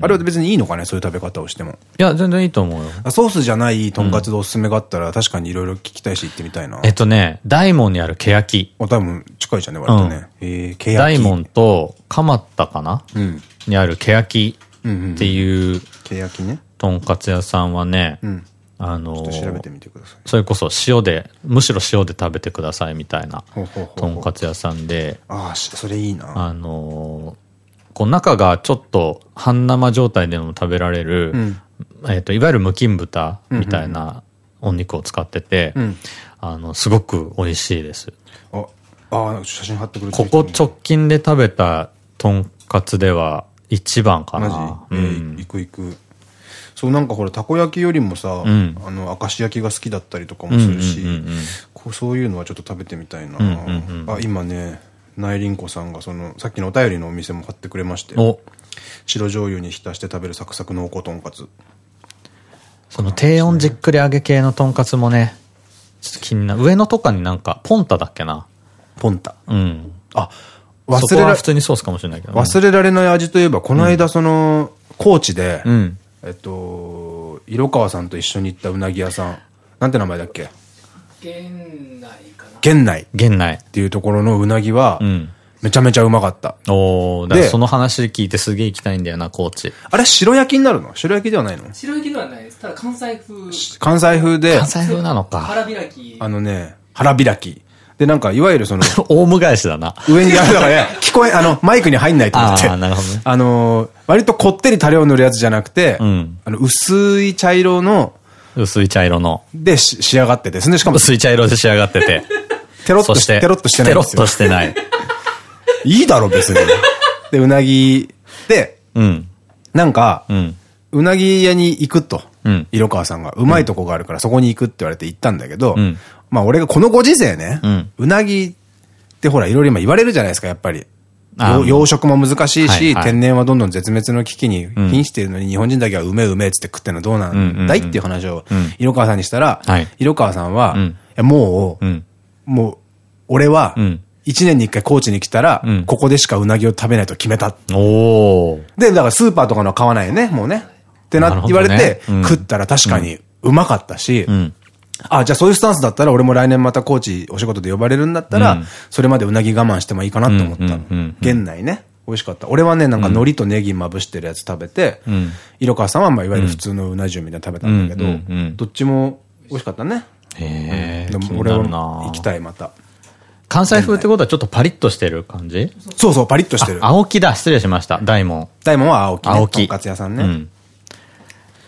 あれは別にいいのかね、そういう食べ方をしても。いや、全然いいと思うよ。ソースじゃないとんかつでおすすめがあったら、確かにいろいろ聞きたいし行ってみたいな。えっとね、大門にあるけやき。多分近いじゃんね、割とね。うん、えー、けやき。大門と、蒲田かな？うん。にあるけやきっていう。とんかつ屋さんはね、うん。あのー、調べてみてください。それこそ塩で、むしろ塩で食べてくださいみたいな、とんかつ屋さんで。ああ、それいいな。あのー、こう中がちょっと半生状態でも食べられる、うん、えっと、いわゆる無菌豚みたいなお肉を使ってて、うん、あの、すごく美味しいです。あ、あ写真貼ってくれてここ直近で食べたとんかつでは一番かな。マジ、うん、行く行く。そうなんかほらたこ焼きよりもさ、うん、あの明石焼きが好きだったりとかもするしそういうのはちょっと食べてみたいな、あ今ね内輪子さんがそのさっきのお便りのお店も買ってくれまして白醤油に浸して食べるサクサク濃厚とんかつ。その低温じっくり揚げ系のとんかつもねちょっと気になる。上のとかになんかポンタだっけな。ポンタ。うん。あ忘れられ普通にソースかもしれないけど、忘れられない味といえばこの間その、高知で、うんえっと、色川さんと一緒に行ったうなぎ屋さん。なんて名前だっけ？源内かな源内。源内。っていうところのうなぎは、めちゃめちゃうまかった。おで、その話聞いてすげえ行きたいんだよな、高知。あれ、白焼きになるの？白焼きではないの？白焼きではないです。ただ関西風。関西風で。関西風なのか。腹開き。あのね、腹開き。で、なんか、いわゆるその、オウム返しだな。上に、だからね、聞こえ、あの、マイクに入んないと思って。あなるほどね。あの、割とこってりタレを塗るやつじゃなくて、うん、あの、薄い茶色の、薄い茶色の。で、仕上がってて、そんでしかも。薄い茶色で仕上がってて。テロッとして、テロッとしてないテロッとしてない。いいだろ、別に。で、うなぎで、うん。なんか、うん。うなぎ屋に行くと。うん。色川さんが。うまいとこがあるから、そこに行くって言われて行ったんだけど、うん。まあ俺がこのご時世ね、うん、うなぎってほらいろいろ今言われるじゃないですか、やっぱり。養殖も難しいし、天然はどんどん絶滅の危機に瀕しているのに、日本人だけはうめうめっつって食ってんのどうなんだいっていう話を、色川さんにしたら、色川さんは、もう、もう、俺は、一年に一回高知に来たら、ここでしかうなぎを食べないと決めた。で、だからスーパーとかの買わないよね、もうね。ってな、言われて、食ったら確かにうまかったし、あ、じゃあそういうスタンスだったら、俺も来年またコーチお仕事で呼ばれるんだったら、うん、それまでうなぎ我慢してもいいかなと思った。現内ね。美味しかった。俺はね、なんか海苔とネギまぶしてるやつ食べて、うん、色川さんはまあいわゆる普通のうな重みたいな食べたんだけど、どっちも美味しかったね。へえ。でも俺は行きたい、また。関西風ってことはちょっとパリッとしてる感じ？そうそう、パリッとしてる。青木だ、失礼しました。大門。大門は青木、ね。青木。とんかつ屋さんね。うん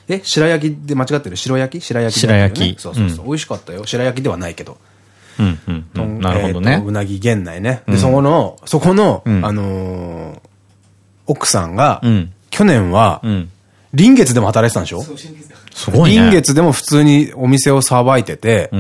え白焼きで間違ってる？白焼き？白焼き、白焼き。そうそうそう。美味しかったよ。白焼きではないけど。うんうん。なるほどね。うなぎ源内ね。で、そこの、そこの、あの、奥さんが、去年は、臨月でも働いてたんでしょ？すごいね。臨月でも普通にお店をさばいてて、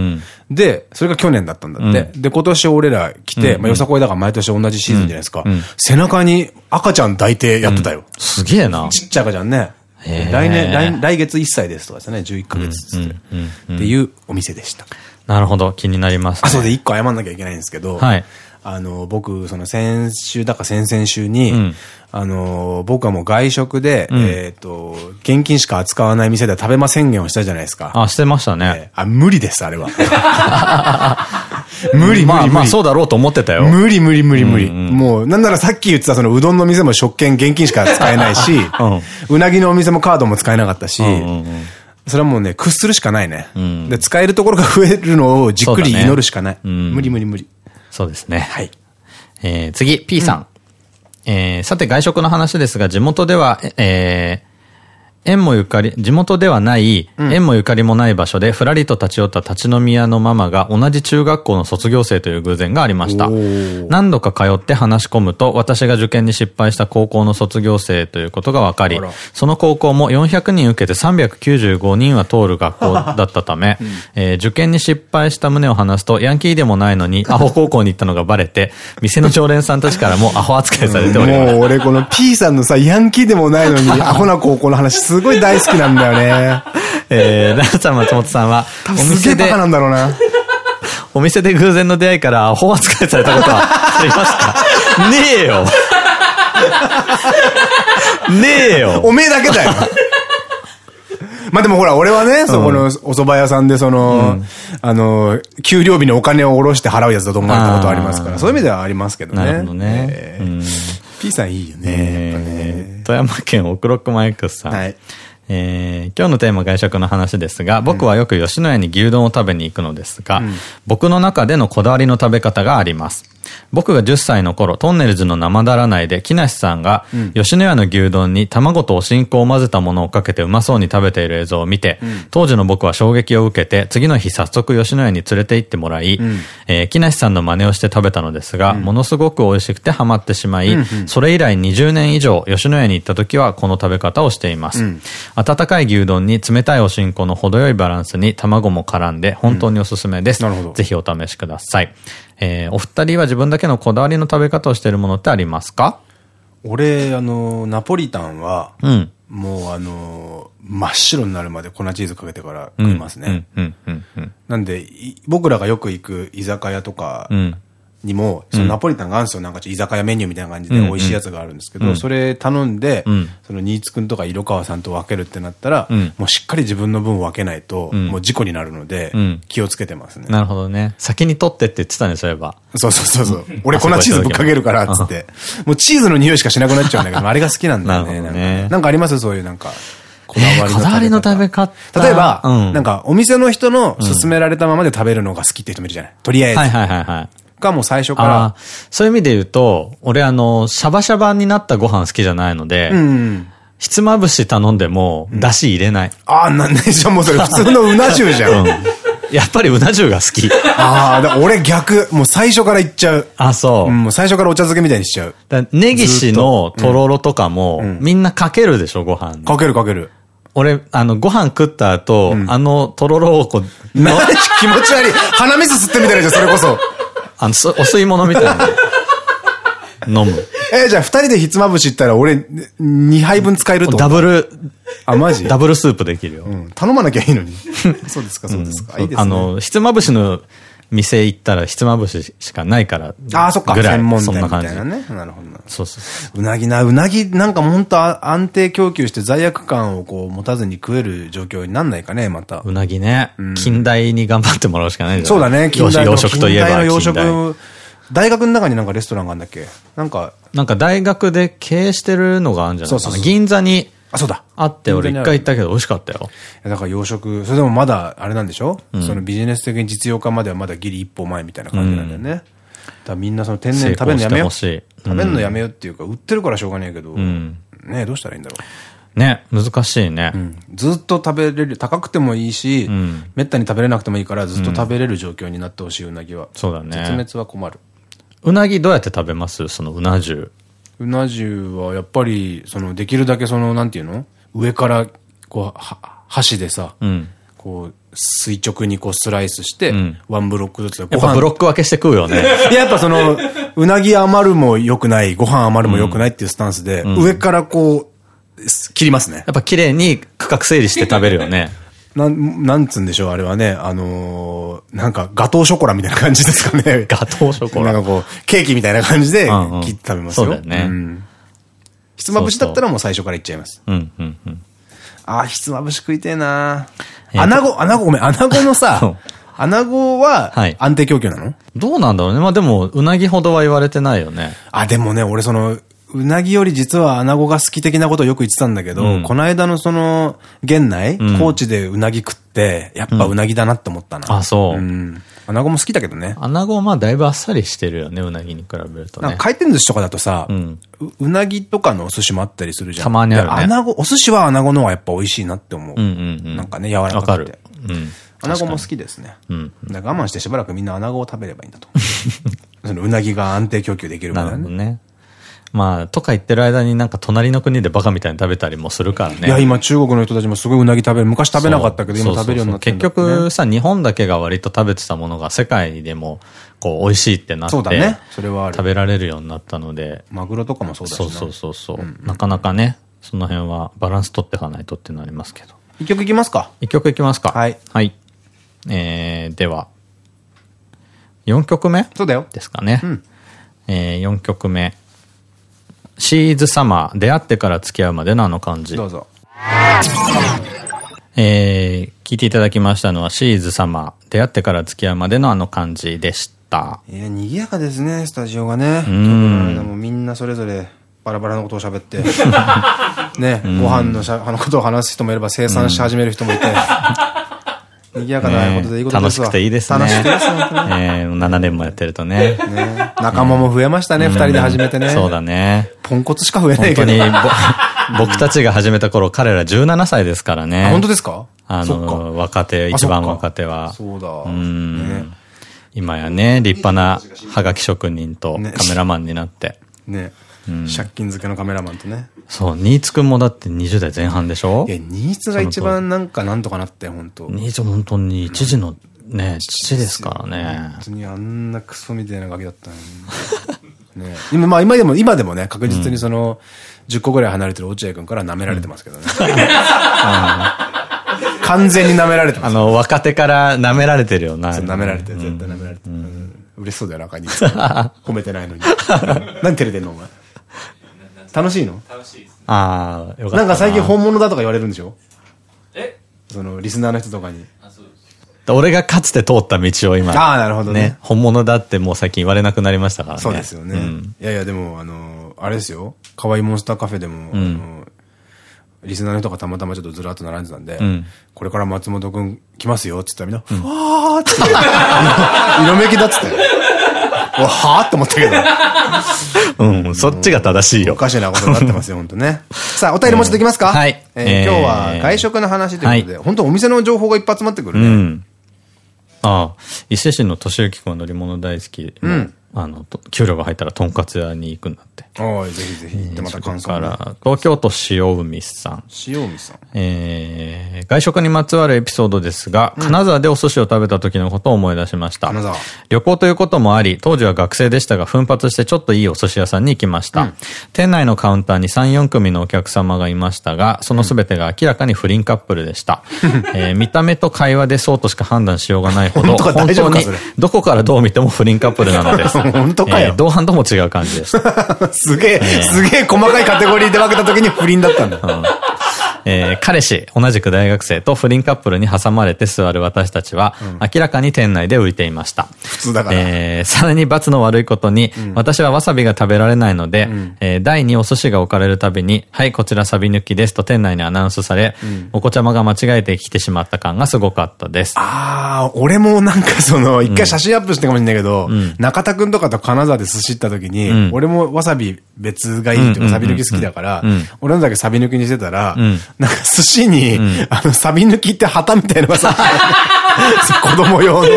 で、それが去年だったんだって。で、今年俺ら来て、まあよさこいだから毎年同じシーズンじゃないですか。背中に赤ちゃん抱いてやってたよ。すげえな。ちっちゃい赤ちゃんね。来年来、来月1歳ですとかですね、11ヶ月って。っていうお店でした。なるほど、気になります、ね、あ、そうで、一個謝んなきゃいけないんですけど、はい。あの、僕、その先週だか先々週に、うん、あの、僕はもう外食で、うん、えっと、現金しか扱わない店では食べま宣言をしたじゃないですか。あ、してましたね。あ、無理です、あれは。無理無理無理。まあ、まあ、そうだろうと思ってたよ。無理無理無理無理。もう、なんならさっき言ってたそのうどんの店も食券現金しか使えないし、うなぎのお店もカードも使えなかったし、それはもうね、屈するしかないね。うん、で、使えるところが増えるのをじっくり祈るしかない。無理無理無理。そうですね。はい。えー、次、P さん、えー、さて外食の話ですが、地元では、えー、縁もゆかり、地元ではない、縁もゆかりもない場所で、ふらりと立ち寄った立ち飲み屋のママが同じ中学校の卒業生という偶然がありました。何度か通って話し込むと、私が受験に失敗した高校の卒業生ということが分かり、その高校も400人受けて395人は通る学校だったため、うん、えー、受験に失敗した旨を話すと、ヤンキーでもないのに、アホ高校に行ったのがバレて、店の常連さんたちからもアホ扱いされております。もう俺この P さんのさ、ヤンキーでもないのに、アホな高校の話すごい大好きなんだよね。えー、奈さん松本さんは、お店で、なんだろうな。お店で偶然の出会いからアホ扱いされたことはありますか？ねえよ。ねえよ。おめえだけだよ。まあでもほら、俺はね、そこのお蕎麦屋さんでその、あの、給料日のお金を下ろして払うやつだと思われたことありますから、そういう意味ではありますけどね。なるほどね。P さんいいよね。富山県奥六マイクスさん。はい。えー、今日のテーマ外食の話ですが、僕はよく吉野家に牛丼を食べに行くのですが、うん、僕の中でのこだわりの食べ方があります。僕が10歳の頃、トンネルズの生だらないで、木梨さんが、吉野家の牛丼に卵とおしんこを混ぜたものをかけてうまそうに食べている映像を見て、うん、当時の僕は衝撃を受けて、次の日早速吉野家に連れて行ってもらい、うん、えー、木梨さんの真似をして食べたのですが、うん、ものすごく美味しくてハマってしまい、それ以来20年以上、吉野家に行った時はこの食べ方をしています。温かい牛丼に冷たいおしんこの程よいバランスに卵も絡んで、本当におすすめです。ぜひお試しください。えー、お二人は自分だけのこだわりの食べ方をしているものってありますか？俺、あの、ナポリタンは、うん、もうあの、真っ白になるまで粉チーズかけてから食いますね。なんで、僕らがよく行く居酒屋とか、うんにも、そのナポリタンがあるんですよ。なんか居酒屋メニューみたいな感じで美味しいやつがあるんですけど、それ頼んで、その新津くんとか色川さんと分けるってなったら、もうしっかり自分の分分けないと、もう事故になるので、気をつけてますね。なるほどね。先に取ってって言ってたね、そういえば。そうそうそうそう。俺粉チーズぶっかけるから、つって。もうチーズの匂いしかしなくなっちゃうんだけど、あれが好きなんだよね。なんかあります？そういうなんか。こだわりの食べ方。こだわりの食べ方。例えば、なんかお店の人の勧められたままで食べるのが好きって人もいるじゃないとりあえず。はいはいはいはい。がもう最初から。そういう意味で言うと、俺あの、シャバシャバになったご飯好きじゃないので、うん、ひつまぶし頼んでも、だし入れない。ああ、なんでじゃもうそれ普通のうな重じゃん。やっぱりうな重が好き。ああ、俺逆、もう最初からいっちゃう。あ、そう。うん、最初からお茶漬けみたいにしちゃう。ネギシのとろろとかも、うん、みんなかけるでしょ、ご飯かけるかける。俺、あの、ご飯食った後、うん、あの、とろろをこう、気持ち悪い。鼻水吸ってみたいじゃん、それこそ。あの、お吸い物みたいな。飲む。えじゃあ二人でひつまぶし行ったら俺、二杯分使えるとダブル、あ、マジ？ダブルスープできるよ。うん。頼まなきゃいいのに。そうですか、そうですか。いいですね。あの、ひつまぶしの店行ったらひつまぶししかないから。ああ、そっか。専門店みたいなね。なるほど。そうそううなぎな、うなぎなんかもう本当安定供給して罪悪感をこう持たずに食える状況になんないかね、また。うなぎね。近代に頑張ってもらうしかないそうだね、近代洋食といえば。洋食。大学の中になんかレストランがあるんだっけ？なんか。なんか大学で経営してるのがあるんじゃないかな。銀座に。あ、そうだ。あって、俺一回行ったけど美味しかったよ。だから洋食、それでもまだあれなんでしょ、うん、そのビジネス的に実用化まではまだギリ一歩前みたいな感じなんだよね。うん、だみんなその天然食べるのやめよう。食べるのやめようっていうか、売ってるからしょうがないけど、うん、ねどうしたらいいんだろう？ね、難しいね。ずっと食べれる、高くてもいいし、めったに食べれなくてもいいから、ずっと食べれる状況になってほしい、うなぎは。そうだね。絶滅は困る。うなぎどうやって食べます？そのうな重。うな重はやっぱり、その、できるだけその、なんていうの？上から、こう、箸でさ、うん、こう、垂直にこうスライスして、ワンブロックずつやっぱブロック分けして食うよね。いや、やっぱその、うなぎ余るも良くない、ご飯余るも良くないっていうスタンスで、上からこう、切りますね。やっぱ綺麗に区画整理して食べるよね。なん、なんつうんでしょう、あれはね。あのー、なんか、ガトーショコラみたいな感じですかね。ガトーショコラなんかこう、ケーキみたいな感じで切って食べますよ。そうだよね。うん。ひつまぶしだったらもう最初からいっちゃいます。うん、うん、うん。ああ、ひつまぶし食いてえなアナゴ、アナゴごめん、アナゴのさ、アナゴは安定供給なの、はい、どうなんだろうね。まあでも、うなぎほどは言われてないよね。あ、でもね、俺その、うなぎより実はアナゴが好き的なことをよく言ってたんだけど、うん、この間のその、県内、うん、高知でうなぎ食って、やっぱうなぎだなって思ったな。うん、あ、そう。うん。アナゴも好きだけどね。アナゴはまあだいぶあっさりしてるよね、うなぎに比べるとね。回転寿司とかだとさ、うん、うなぎとかのお寿司もあったりするじゃん。たまにあるね。アナゴ、お寿司はアナゴの方がやっぱ美味しいなって思う。なんかね、柔らかくて。わかる。うん。アナゴも好きですね。うん。我慢してしばらくみんなアナゴを食べればいいんだと。そのうなぎが安定供給できるからね。なるほどね。まあ、とか言ってる間になんか隣の国でバカみたいに食べたりもするからね。いや、今中国の人たちもすごいうなぎ食べる。昔食べなかったけど、今食べるようになってる、ね、結局さ、日本だけが割と食べてたものが世界でも、こう、美味しいってなって。そうだね。それはある。食べられるようになったので。マグロとかもそうだし、ね、そうそうそうそう。うんうん、なかなかね、その辺はバランス取っていかないとってなりますけど。一曲いきますか一曲いきますかはい。はい。えー、では、4曲目そうだよ。ですかね。うん、えー、4曲目。シーズサマー、出会ってから付き合うまでのあの感じ。どうぞ。えー、聞いていただきましたのはシーズサマー、出会ってから付き合うまでのあの感じでした。いや、賑やかですね、スタジオがね。うん。もみんなそれぞれバラバラのことを喋って。ね、ご飯のしゃ、あのことを話す人もいれば生産し始める人もいて。賑やかなことでいいことです楽しくていいですね。楽しくていいです、えー、7年もやってるとね。ね仲間も増えましたね、二人で始めてね。そうだね。ポンコツしか増えないけど。本当に、僕たちが始めた頃、彼ら17歳ですからね。本当ですか？あの、若手、一番若手は。そうだ。うん。今やね、立派なハガキ職人とカメラマンになって。ね。借金漬けのカメラマンとね。そう、新津くんもだって20代前半でしょ？いや、新津が一番なんかなんとかなって本当新津本当に一時のね、父ですからね。本当にあんなクソみたいなガキだったのに。ね。今、まあ今でも、今でもね、確実にその、10個ぐらい離れてる落合君から舐められてますけどね。完全に舐められてます。あの、若手から舐められてるよな。舐められてる、絶対舐められてる。嬉しそうだよな、赤に。褒めてないのに。何照れてんのお前？楽しいの？楽しいです。ああ、よかった。なんか最近本物だとか言われるんでしょ？え？その、リスナーの人とかに。俺がかつて通った道を今。ああ、なるほどね。本物だってもう最近言われなくなりましたからね。そうですよね。いやいや、でも、あの、あれですよ。可愛いモンスターカフェでも、あの、リスナーの人がたまたまちょっとずらっと並んでたんで、これから松本くん来ますよって言ったらみんな、ふわーって、色めきだっつって。はぁって思ったけど。うん、そっちが正しいよ。おかしなことになってますよ、本当ね。さあ、お便りもちょっといきますかはい。え今日は外食の話ということで、本当お店の情報がいっぱい集まってくるね。うん。ああ、伊勢市の敏行君は乗り物大好き。うん。あの、給料が入ったらとんかつ屋に行くんだって。はい、ぜひぜひ行ってまた感想から、東京都塩海さん。塩海さん。えー、外食にまつわるエピソードですが、金沢でお寿司を食べた時のことを思い出しました。金沢。旅行ということもあり、当時は学生でしたが、奮発してちょっといいお寿司屋さんに行きました。うん、店内のカウンターに3、4組のお客様がいましたが、その全てが明らかに不倫カップルでした。えー、見た目と会話でそうとしか判断しようがないほど、本当に、どこからどう見ても不倫カップルなのです。本当かよ。同伴とも違う感じです。すげえ、すげえ細かいカテゴリーで分けた時に不倫だったんだ。うんえー、彼氏、同じく大学生と不倫カップルに挟まれて座る私たちは、明らかに店内で浮いていました。普通だから。えー、さらに罰の悪いことに、うん、私はわさびが食べられないので、うん、えー、台にお寿司が置かれるたびに、はい、こちらサビ抜きですと店内にアナウンスされ、うん、お子ちゃまが間違えてきてしまった感がすごかったです。ああ、俺もなんかその、一回写真アップしてかもしれないけど、中田くんとかと金沢で寿司行った時に、俺もわさび別がいいっていうか、サビ抜き好きだから、俺のだけサビ抜きにしてたら、なんか寿司に、あの、サビ抜きって旗みたいのがさ、子供用の。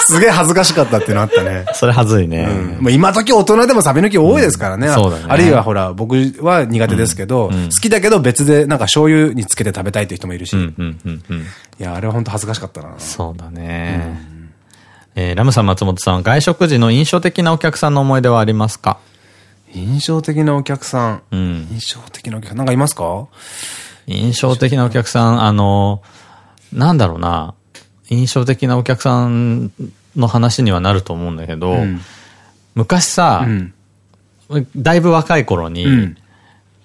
すげえ恥ずかしかったっていうのあったね。それ恥ずいね。うん、今時大人でもサビ抜き多いですからね。そうだね。あるいはほら、僕は苦手ですけど、好きだけど別でなんか醤油につけて食べたいっていう人もいるし。いや、あれは本当恥ずかしかったな。そうだね。えラムさん、松本さん、外食時の印象的なお客さんの思い出はありますか？印象的なお客さん。うん、印象的なお客さん。なんかいますか？印象的なお客さん、あの、なんだろうな、印象的なお客さんの話にはなると思うんだけど、うん、昔さ、うん、だいぶ若い頃に、うん、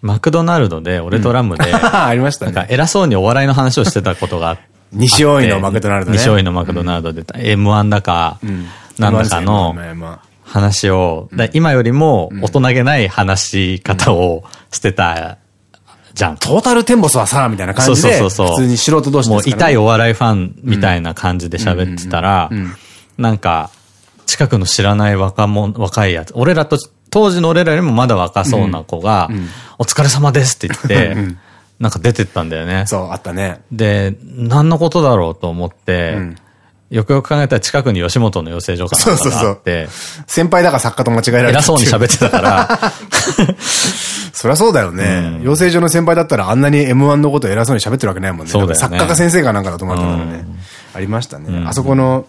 マクドナルドで俺とラムで、ありましたね。なんか偉そうにお笑いの話をしてたことがあって。西大井のマクドナルドね。西大井のマクドナルドで、M1 だか、なんだかの話を、今よりも大人げない話し方をしてたじゃん。トータルテンボスはさ、みたいな感じで、そうそうそう普通に素人同士もう痛いお笑いファンみたいな感じで喋ってたら、なんか、近くの知らない若者、若いやつ、俺らと、当時の俺らよりもまだ若そうな子が、お疲れ様ですって言って、なんか出てったんだよね。そう、あったね。で、何のことだろうと思って、よくよく考えたら近くに吉本の養成所かなんかがあって。先輩だから作家と間違えられ偉そうに喋ってたから。そりゃそうだよね。養成所の先輩だったらあんなに M1 のこと偉そうに喋ってるわけないもんね。そうだよね。作家か先生かなんかだと思ったからね。ありましたね。あそこの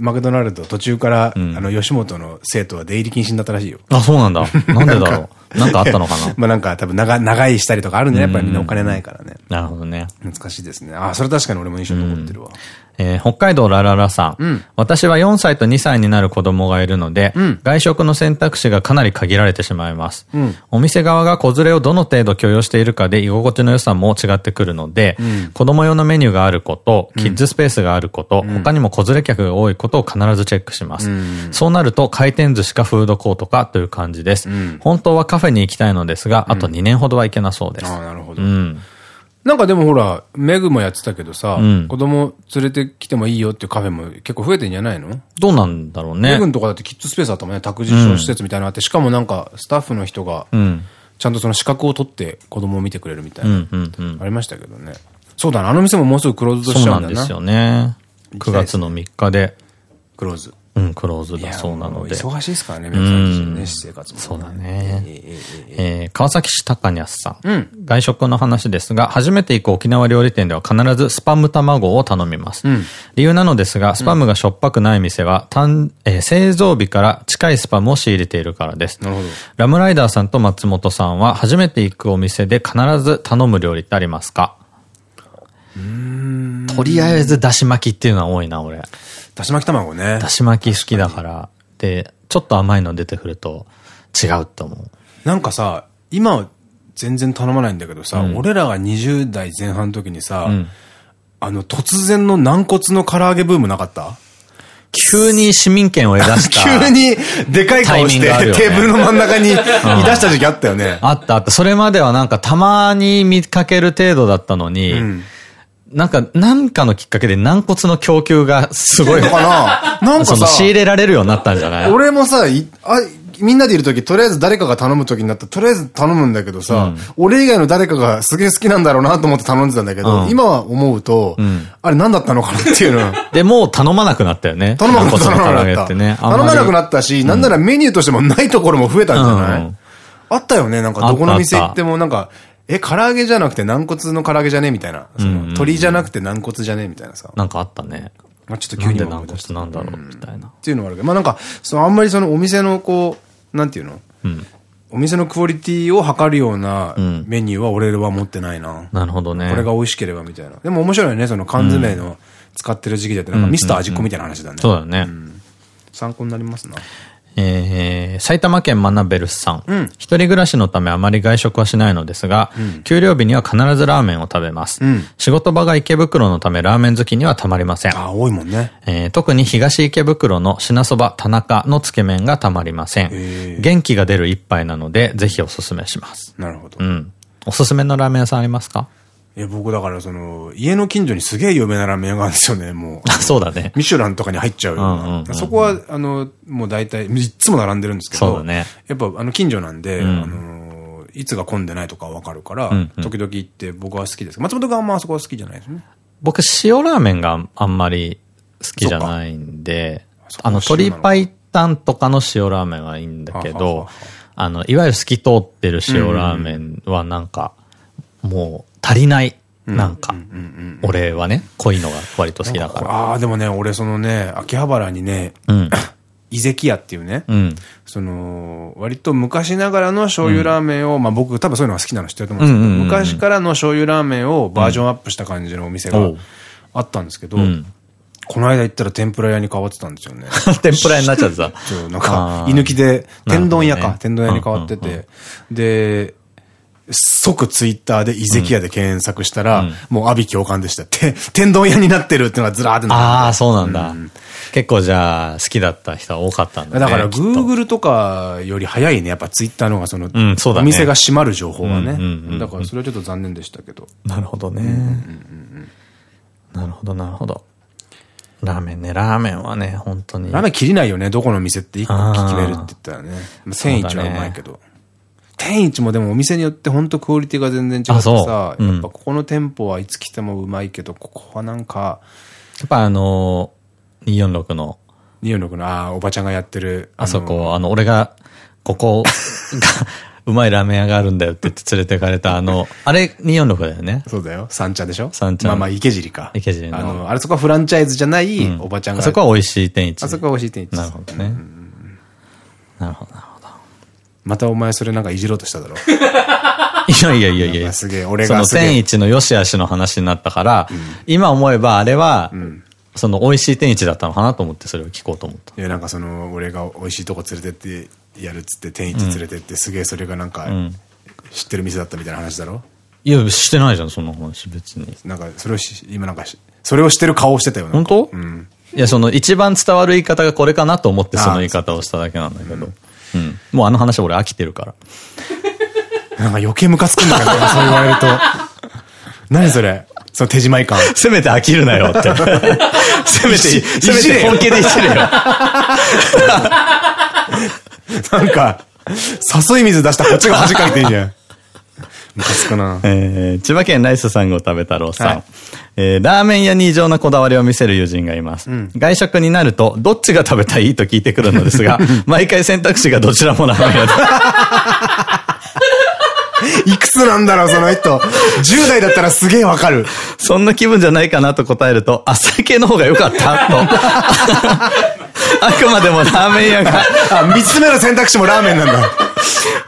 マクドナルド途中から、あの、吉本の生徒は出入り禁止になったらしいよ。あ、そうなんだ。なんでだろう。なんかあったのかな？まあなんか多分長、長いしたりとかあるんで、やっぱりみんなお金ないからね。なるほどね。難しいですね。あ、それ確かに俺も印象に残ってるわ。えー、北海道ラララさん。うん、私は4歳と2歳になる子供がいるので、うん、外食の選択肢がかなり限られてしまいます。うん、お店側が子連れをどの程度許容しているかで居心地の良さも違ってくるので、子供用のメニューがあること、キッズスペースがあること、他にも子連れ客が多いことを必ずチェックします。そうなると回転寿司かフードコートかという感じです。本当はカフェに行きたいのですが、あと2年ほどは行けなそうです。あなるほど。うんなんかでもほら、メグもやってたけどさ、うん、子供連れてきてもいいよっていうカフェも結構増えてんじゃないの？どうなんだろうね。メグのとかだってキッズスペースあったもんね、託児所施設みたいなのあって、しかもなんかスタッフの人が、ちゃんとその資格を取って子供を見てくれるみたいな、ありましたけどね。そうだな、あの店ももうすぐクローズドしちゃうんだな。そうなんですよね。9月の3日で。クローズ。うん、クローズだそうなので。忙しいですからね、皆さんね、私生活も。そうだね。えー、川崎市高安さん。うん、外食の話ですが、初めて行く沖縄料理店では必ずスパム卵を頼みます。うん、理由なのですが、スパムがしょっぱくない店は、単えー、製造日から近いスパムを仕入れているからです。なるほど。ラムライダーさんと松本さんは、初めて行くお店で必ず頼む料理ってありますか？とりあえずだし巻きっていうのは多いな、俺。だし巻き卵ね。だし巻き好きだから。で、ちょっと甘いの出てくると違うと思う。なんかさ、今は全然頼まないんだけどさ、うん、俺らが20代前半の時にさ、うん、あの、突然の軟骨の唐揚げブームなかった？急に市民権を得出した。急にでかい顔して、ね、テーブルの真ん中に い出した時期あったよね。あったあった。それまではなんかたまに見かける程度だったのに、うんなんか、なんかのきっかけで軟骨の供給がすごい。のかな？なんかさ、仕入れられるようになったんじゃない？俺もさ、いあみんなでいるとき、とりあえず誰かが頼むときになった。ら、とりあえず頼むんだけどさ、うん、俺以外の誰かがすげえ好きなんだろうなと思って頼んでたんだけど、うん、今は思うと、うん、あれ何だったのかなっていうの。で、もう頼まなくなったよね。頼まなくなった。ね、頼まなくなったし、なんならメニューとしてもないところも増えたんじゃない？あったよね、なんかどこの店行ってもなんか、え、唐揚げじゃなくて軟骨の唐揚げじゃね？みたいな。その鶏じゃなくて軟骨じゃね？みたいなさ。なんかあったね。まあちょっと急に軟骨なんだろう？みたいな。っていうのもあるけど、まあなんか、そのあんまりそのお店のこう、なんていうの？うん。お店のクオリティを測るようなメニューは俺は持ってないな。なるほどね。これが美味しければみたいな。でも面白いね、その缶詰の使ってる時期だって、なんかミスター味っ子みたいな話だね。そうだね。参考になりますな。えー、埼玉県マナベルスさん。うん、一人暮らしのためあまり外食はしないのですが、うん、給料日には必ずラーメンを食べます。うん、仕事場が池袋のためラーメン好きにはたまりません。あ、多いもんね。えー、特に東池袋の品そば田中のつけ麺がたまりません。元気が出る一杯なので、ぜひおすすめします。なるほど。うん。おすすめのラーメン屋さんありますか？いや、僕だからその、家の近所にすげえ有名なラーメン屋があるんですよね、もう。あ、そうだね。ミシュランとかに入っちゃうような。そこは、あの、もう大体、いつも並んでるんですけど。そうだね。やっぱ、あの、近所なんで、うん、あの、いつが混んでないとかわかるから、うんうん、時々行って僕は好きです。松本があんまあそこは好きじゃないですね。僕、塩ラーメンがあんまり好きじゃないんで、あの、鶏白湯とかの塩ラーメンはいいんだけど、あの、いわゆる透き通ってる塩ラーメンはなんか、もう足りないなんか、俺はね、濃いのが割と好きだから。ああ、でもね、俺そのね、秋葉原にね、うん、伊関屋っていうね、うん、その、割と昔ながらの醤油ラーメンを、うん、まあ僕多分そういうのが好きなの知ってると思うんですけど、昔からの醤油ラーメンをバージョンアップした感じのお店があったんですけど、この間行ったら天ぷら屋に変わってたんですよね。天ぷらになっちゃってた。そう、なんか、居抜きで、天丼屋か、天丼屋に変わってて、で、即ツイッターで、遺跡屋で検索したら、もう阿鼻共感でした。て、天丼屋になってるっていうのがずらーってなってああ、そうなんだ。結構じゃあ、好きだった人は多かったんだね。だから、グーグルとかより早いね。やっぱツイッターの方がその、お店が閉まる情報はね。だから、それはちょっと残念でしたけど。なるほどね。なるほど、なるほど。ラーメンね、ラーメンはね、本当に。ラーメン切りないよね、どこの店って一個決めるって言ったらね。千一はうまいけど。天一もでもお店によって本当クオリティが全然違ってさ、うん、やっぱここの店舗はいつ来てもうまいけど、ここはなんか。やっぱあのー、246の。246の、ああ、おばちゃんがやってる。あそこ、あの、俺が、ここが、うまいラーメン屋があるんだよって言って連れてかれた、あの、あれ246だよね。そうだよ。三茶でしょ？三茶。まあまあ、池尻か。池尻の。あの、あれそこはフランチャイズじゃないおばちゃんが。あそこは美味しい天一。あそこは美味しい天一。なるほどね。なるほど、なるほど。またお前それなんかいじろうとしただろ。いやいやいやいや。すげえ、俺が。その天一の良し悪しの話になったから、今思えばあれは、その美味しい天一だったのかなと思ってそれを聞こうと思った。いや、なんかその、俺が美味しいとこ連れてってやるっつって天一連れてって、すげえそれがなんか、知ってる店だったみたいな話だろ？いや、してないじゃん、そんな話、別に。なんか、それをし、今なんかそれをしてる顔をしてたよ本当？うん。いや、その一番伝わる言い方がこれかなと思ってその言い方をしただけなんだけど。うん。もうあの話俺飽きてるから。なんか余計ムカつくんだけど、そう言われると。何それ？その手締まい感。せめて飽きるなよって。せめて、せめて本気でいじれよ。なんか、誘い水出したこっちが恥かいてんじゃん。ムカつくな。えー、千葉県ライスさんご食べ太郎さん。はい、えー、ラーメン屋に異常なこだわりを見せる友人がいます。うん、外食になると、どっちが食べたいと聞いてくるのですが、毎回選択肢がどちらもラーメン屋だ。いくつなんだろう、その人。10代だったらすげえわかる。そんな気分じゃないかなと答えると、あっさ系の方が良かったと。あくまでもラーメン屋が。あ、三つ目の選択肢もラーメンなんだ。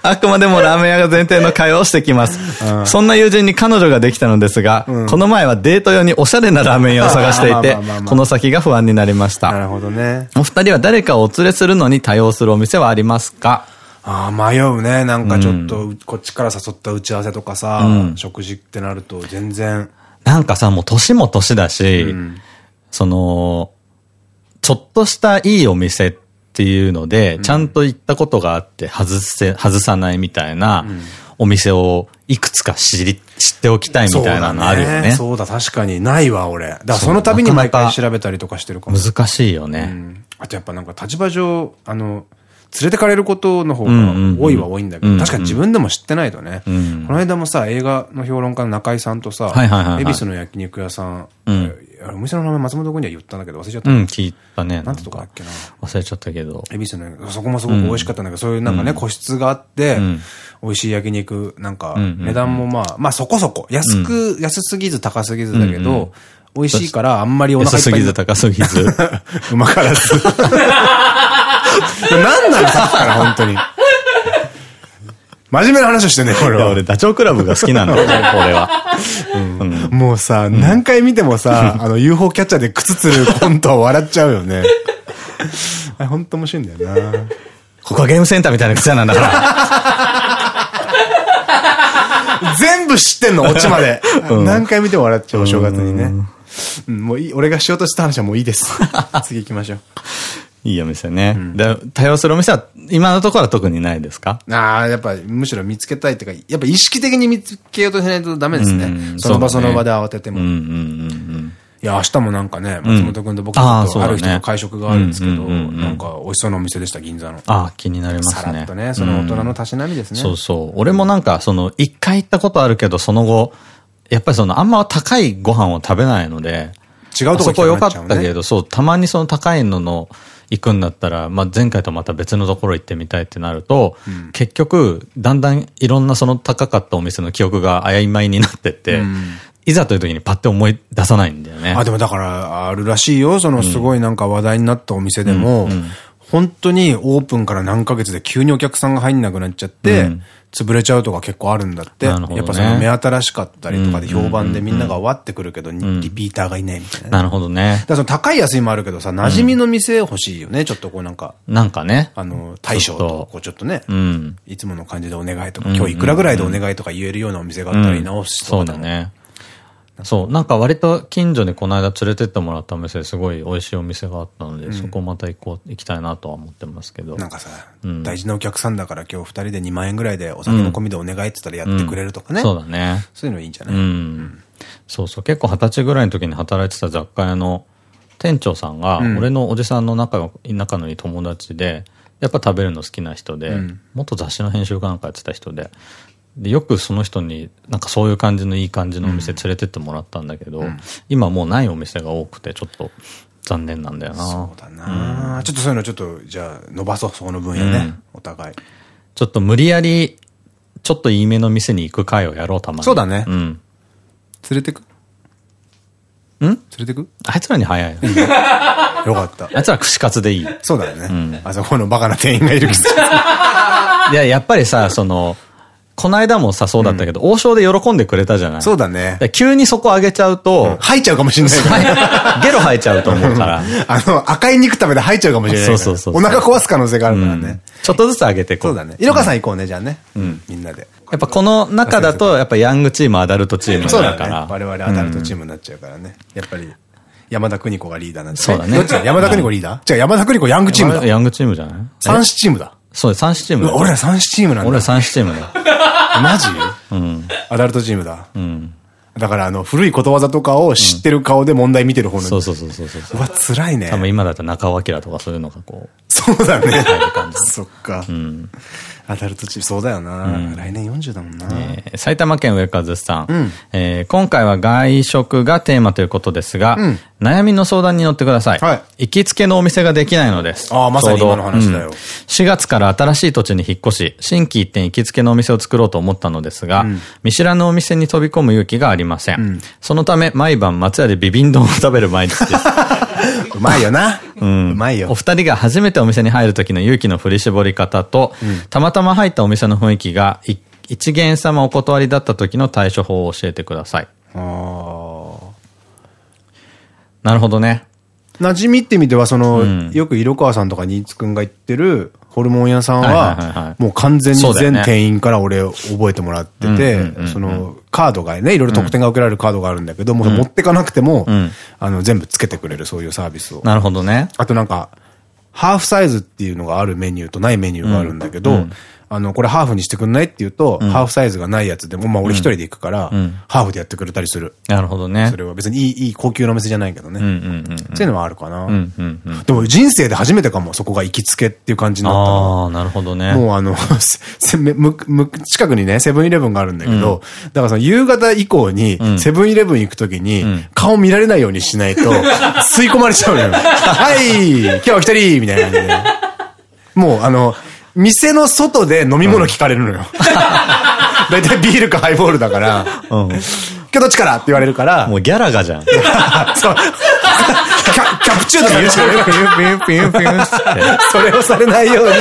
あくまでもラーメン屋が前提の会話をしてきます。そんな友人に彼女ができたのですが、うん、この前はデート用におしゃれなラーメン屋を探していて、この先が不安になりました。なるほどね。お二人は誰かをお連れするのに対応するお店はありますか？ああ、迷うね。なんかちょっと、こっちから誘った打ち合わせとかさ、うん、食事ってなると全然。なんかさ、もう年も年だし、うん、その、ちょっとしたいいお店っていうので、ちゃんと行ったことがあって外せ、外さないみたいなお店をいくつか知り、知っておきたいみたいなのあるよね。そうだ、確かに。ないわ、俺。だからその度に毎回調べたりとかしてるかも。難しいよね。あとやっぱなんか立場上、あの、連れてかれることの方が多いは多いんだけど、確かに自分でも知ってないとね。この間もさ、映画の評論家の中井さんとさ、恵比寿の焼肉屋さん、お店の名前松本君には言ったんだけど忘れちゃった。うん、聞いたね。なんてとこだっけな。忘れちゃったけど。恵比寿の、そこもすごく美味しかったんだけど、そういうなんかね、個室があって、美味しい焼肉、なんか、値段もまあ、まあそこそこ。安く、安すぎず高すぎずだけど、美味しいからあんまりお腹いっぱい。安すぎず高すぎず。うまからず。何なのさっきから本当に。真面目な話をしてね、俺は。俺、ダチョウ倶楽部が好きなんだよ、俺は。もうさ、何回見てもさ、あの UFO キャッチャーで靴つるコントを笑っちゃうよね。本当面白いんだよな。ここはゲームセンターみたいな靴屋なんだから。全部知ってんの、オチまで。何回見ても笑っちゃう、お正月にね。もういい、俺がしようとした話はもういいです。次行きましょう。いいお店ね。うん、で、多用するお店は今のところは特にないですか？ああ、やっぱむしろ見つけたいっていうか、やっぱ意識的に見つけようとしないとダメですね。その場その場で慌てても。いや、明日もなんかね、松本君と僕とある人の会食があるんですけど、なんか美味しそうなお店でした、銀座の。ああ、気になりますね。さらっとね、その大人のたしなみですね。そうそう。俺もなんか、その、一回行ったことあるけど、その後、やっぱりその、あんま高いご飯を食べないので、違うとこそこ良かったけど、そう、たまにその高いのの、行くんだったら、まあ、前回とまた別のところ行ってみたいってなると、うん、結局、だんだんいろんなその高かったお店の記憶が曖昧になってって、うん、いざという時にパッて思い出さないんだよね。あ、でもだから、あるらしいよ。そのすごいなんか話題になったお店でも、本当にオープンから何ヶ月で急にお客さんが入んなくなっちゃって、潰れちゃうとか結構あるんだって。ね、やっぱその目新しかったりとかで評判でみんなが終わってくるけど、リピーターがいないみたいな、なるほどね。だからその高い安いもあるけどさ、馴染みの店欲しいよね、ちょっとこうなんか。なんかね。あの、大将と、こうちょっとね、いつもの感じでお願いとか、今日いくらぐらいでお願いとか言えるようなお店があったらいいな、お寿司とか。そうだね。そう、なんか割と近所にこの間連れてってもらったお店、すごい美味しいお店があったので、うん、そこまた行こう、行きたいなとは思ってますけど。なんかさ、うん、大事なお客さんだから今日二人で2万円ぐらいでお酒の込みでお願いって言ったらやってくれるとかね。うん、そうだね。そういうのいいんじゃない、うん、そうそう、結構二十歳ぐらいの時に働いてた雑貨屋の店長さんが、俺のおじさんの仲仲のいい友達で、やっぱ食べるの好きな人で、元雑誌の編集かなんかやってた人で、で、よくその人に、なんかそういう感じのいい感じのお店連れてってもらったんだけど、うん、今もうないお店が多くて、ちょっと残念なんだよな。そうだな、うん、ちょっとそういうのちょっと、じゃあ伸ばそう、その分野ね、うん、お互い。ちょっと無理やり、ちょっといいめの店に行く会をやろう、たまに。そうだね。うん。連れてく？ん？連れてく？あいつらに早いの。よかった。あいつら串カツでいい。そうだよね。うん、あそこのバカな店員がいる いや、やっぱりさ、その、この間もさ、そうだったけど、王将で喜んでくれたじゃないそうだね。急にそこ上げちゃうと、吐いちゃうかもしれないから。ゲロ吐いちゃうと思うから。あの、赤い肉食べて吐いちゃうかもしれないそうそうそう。お腹壊す可能性があるからね。ちょっとずつ上げていこう。そうだね。色川さん行こうね、じゃあね。うん。みんなで。やっぱこの中だと、やっぱヤングチーム、アダルトチームだから。我々アダルトチームになっちゃうからね。やっぱり。山田邦子がリーダーなんでそうだね。どっち山田邦子リーダー？じゃあ山田邦子ヤングチームだ。ヤングチームじゃない？三子チームだ。そう三子チーム。俺ら三子チームなんだ。俺ら三子チームだ。マジ？うん。アダルトチームだ。うん。だからあの、古いことわざとかを知ってる顔で問題見てる方の、そうそうそうそうそう。うわ、辛いね。多分今だったら中尾明とかそういうのがこう。そうだね。そっか。うん。アダルトチーム、そうだよな。うん、来年40だもんな。えー、埼玉県上和さん。うん、えー、今回は外食がテーマということですが、うん、悩みの相談に乗ってください。はい。行きつけのお店ができないのです。ああ、まさに今の話だよ、うん。4月から新しい土地に引っ越し、新規一点行きつけのお店を作ろうと思ったのですが、うん、見知らぬお店に飛び込む勇気がありません。うん、そのため、毎晩松屋でビビン丼を食べる毎日です。うまいよな。うん。うまいよ。お二人が初めてお店に入る時の勇気の振り絞り方と、うん、たまたま入ったお店の雰囲気が、一元様お断りだった時の対処法を教えてください。ああ。なるほどね。馴染みって意味では、その、うん、よく色川さんとか新津くんが言ってる、ホルモン屋さんは、もう完全に全店員から俺覚えてもらってて、その、カードがね、いろいろ特典が受けられるカードがあるんだけど、もう持ってかなくても、あの、全部つけてくれる、そういうサービスを。なるほどね。あとなんか、ハーフサイズっていうのがあるメニューとないメニューがあるんだけど、あの、これハーフにしてくんないって言うと、うん、ハーフサイズがないやつでも、まあ俺一人で行くから、うん、ハーフでやってくれたりする。なるほどね。それは別にいい、いい高級なお店じゃないけどね。そういうのはあるかな。でも人生で初めてかも、そこが行きつけっていう感じになったああ、なるほどね。もうあの 近くにね、セブンイレブンがあるんだけど、うん、だからその夕方以降に、セブンイレブン行くときに、顔見られないようにしないと、吸い込まれちゃうのよ。はい今日は一人みたいな感じで。もうあの、店の外で飲み物聞かれるのよ。だいたいビールかハイボールだから、うん。今日どっちからって言われるから。もうギャラがじゃん。そう。キャキャプチュードされるピュンピュンピュンピュンって。それをされないように、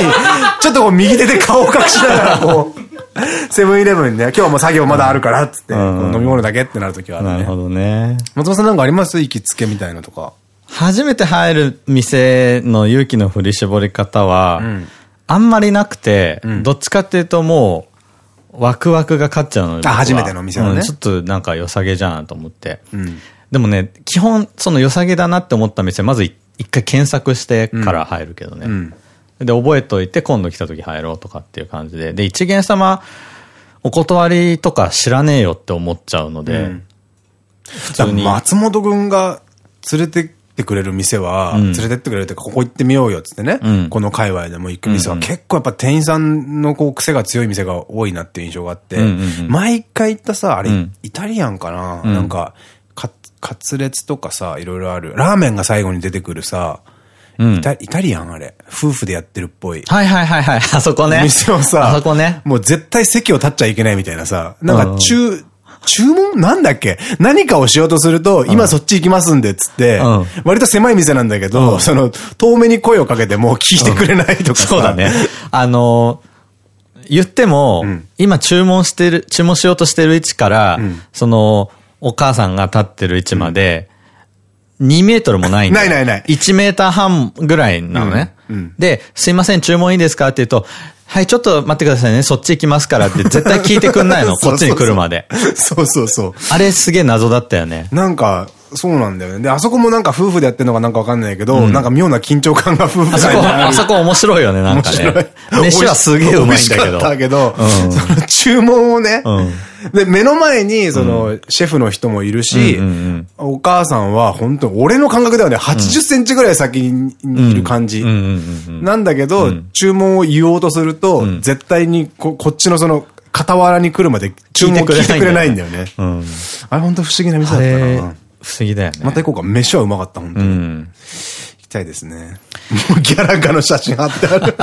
ちょっとこう右手で顔を隠しながら、こう、セブンイレブンにね、今日も作業まだあるからっつって、飲み物だけってなるときはあるね。なるほどね。松本さんなんかあります行きつけみたいなとか。初めて入る店の勇気の振り絞り方は、うんあんまりなくて、うん、どっちかっていうともう、ワクワクが勝っちゃうのあ、初めての店のね、うん。ちょっとなんか良さげじゃんと思って。うん、でもね、基本、その良さげだなって思った店、まず一回検索してから入るけどね。で、覚えといて今度来た時入ろうとかっていう感じで。で、一元様、お断りとか知らねえよって思っちゃうので、普通に。松本くんが連れてってくれる店は、連れてってくれるってここ行ってみようよっつってね、うん、この界隈でも行く店は結構やっぱ店員さんのこう癖が強い店が多いなっていう印象があって、毎回行ったさ、あれ、イタリアンかな、なんか、カツレツとかさ、いろいろある。ラーメンが最後に出てくるさ、イタイタリアンあれ。夫婦でやってるっぽい。はいはいはいはい。あそこね。店をさ、あそこね。もう絶対席を立っちゃいけないみたいなさ、なんか中、注文？なんだっけ？何かをしようとすると、今そっち行きますんで、つって、割と狭い店なんだけど、その、遠目に声をかけても聞いてくれないとか。そうだね。あの言っても、今注文してる、注文しようとしてる位置から、その、お母さんが立ってる位置まで、2メートルもないんだないないない。1メーター半ぐらいなのね。で、すいません、注文いいですか？って言うと、はい、ちょっと待ってくださいね。そっち行きますからって絶対聞いてくんないの。こっちに来るまで。そうそうそう。あれすげえ謎だったよね。なんか、そうなんだよね。で、あそこもなんか夫婦でやってるのかなんかわかんないけど、うん、なんか妙な緊張感が夫婦あそこ、あそこ面白いよね、なんかね。面白い。飯はすげえうまいんだけど。だけど、うん、その注文をね、うん、で、目の前に、その、シェフの人もいるし、お母さんは本当俺の感覚ではね、80センチぐらい先にいる感じ。なんだけど、注文を言おうとすると、絶対にこ、こっちのその、傍らに来るまで注文聞いてくれないんだよね。あれ本当不思議な店だったな。不思議だよね。また行こうか。飯はうまかった、本当に。うん、行きたいですね。も うギャラガの写真貼ってある。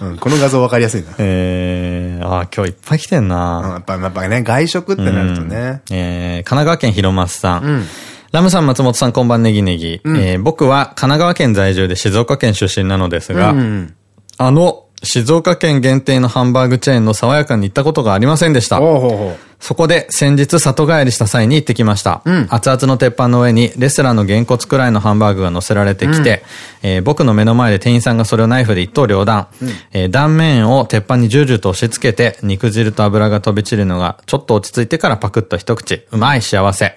うん、この画像分かりやすいな。えー、ああ、今日いっぱい来てんな、うん、やっぱ、やっぱね、外食ってなるとね。うん、えー、神奈川県広松さん。うんラムさん、松本さん、こんばんネギネギ。うん、えー、僕は神奈川県在住で静岡県出身なのですが、うんうん、あの、静岡県限定のハンバーグチェーンの爽やかに行ったことがありませんでした。ほうほうほうそこで先日里帰りした際に行ってきました。うん、熱々の鉄板の上にレストランのげんこつくらいのハンバーグが乗せられてきて、うん、えー、僕の目の前で店員さんがそれをナイフで一刀両断、うん、えー、断面を鉄板にジュージュと押し付けて肉汁と油が飛び散るのがちょっと落ち着いてからパクッと一口。うまい幸せ。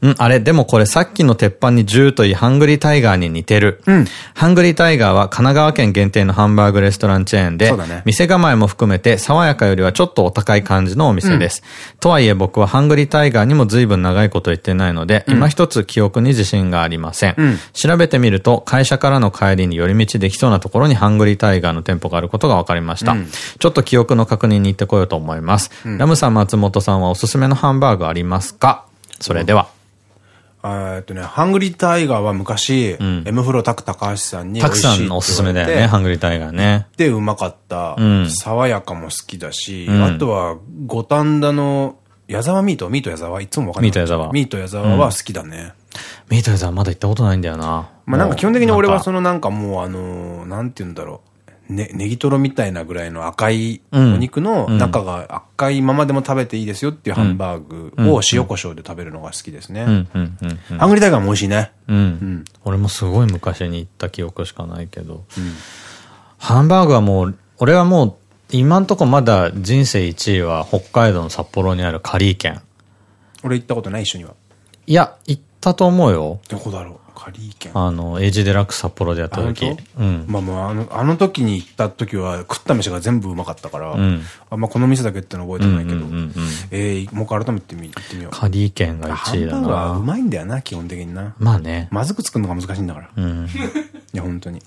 うん、あれ、でもこれさっきの鉄板にジューといいハングリータイガーに似てる。ハングリータイガーは神奈川県限定のハンバーグレストランチェーンで、ね、店構えも含めて爽やかよりはちょっとお高い感じのお店です。とはいえ僕はハングリータイガーにも随分長いこと行ってないので、うん、今一つ記憶に自信がありません。うん、調べてみると、会社からの帰りに寄り道できそうなところにハングリータイガーの店舗があることが分かりました。うん、ちょっと記憶の確認に行ってこようと思います。ラムさん、松本さんはおすすめのハンバーグありますか？それでは。えっとね、ハングリータイガーは昔、うん、M フロタク高橋さんにタクさんのおすすめだよね、ハングリータイガーね。で、うまかった。うん、爽やかも好きだし、うん、あとは、五反田の矢沢ミート、ミート矢沢、いつもわかんない。ミート矢沢。ミート矢沢は好きだね。ミート矢沢まだ行ったことないんだよな。まあなんか基本的に俺はそのなんかもうあの、なんて言うんだろう。ね、ネギトロみたいなぐらいの赤いお肉の中が赤いままでも食べていいですよっていうハンバーグを塩コショウで食べるのが好きですね。ハングリータイガーも美味しいね。うん。俺もすごい昔に行った記憶しかないけど。ハンバーグはもう、俺はもう今んとこまだ人生1位は北海道の札幌にあるカリー県。俺行ったことない一緒には。いや、行ったと思うよ。どこだろうカリー県。あの、エイジデラックス札幌でやった時。うん。まあまあ、あの、あの時に行った時は食った飯が全部うまかったから、うん、あんまこの店だけっての覚えてないけど、ええ、もう改めて行ってみよう。カリー県が1位だな。ハンバーグはうまいんだよな、基本的にな。まあね。まずく作るのが難しいんだから。うん。いや、本当に。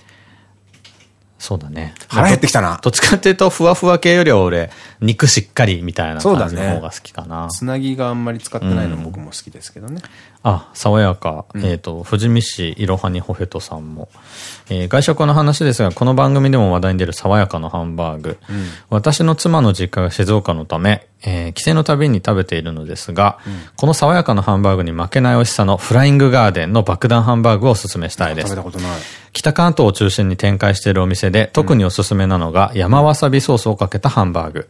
そうだね。腹減ってきたな。どっちかっていうと、ふわふわ系よりは俺、肉しっかりみたいな感じの方が好きかな。つなぎがあんまり使ってないの僕も好きですけどね。あ、爽やか。うん、えっと、富士見市いろはにほへとさんも。えー、外食の話ですが、この番組でも話題に出る爽やかのハンバーグ。うん、私の妻の実家が静岡のため、えー、帰省の旅に食べているのですが、うん、この爽やかなハンバーグに負けない美味しさのフライングガーデンの爆弾ハンバーグをおすすめしたいです。食べたことない。北関東を中心に展開しているお店で、特におすすめなのが山わさびソースをかけたハンバーグ。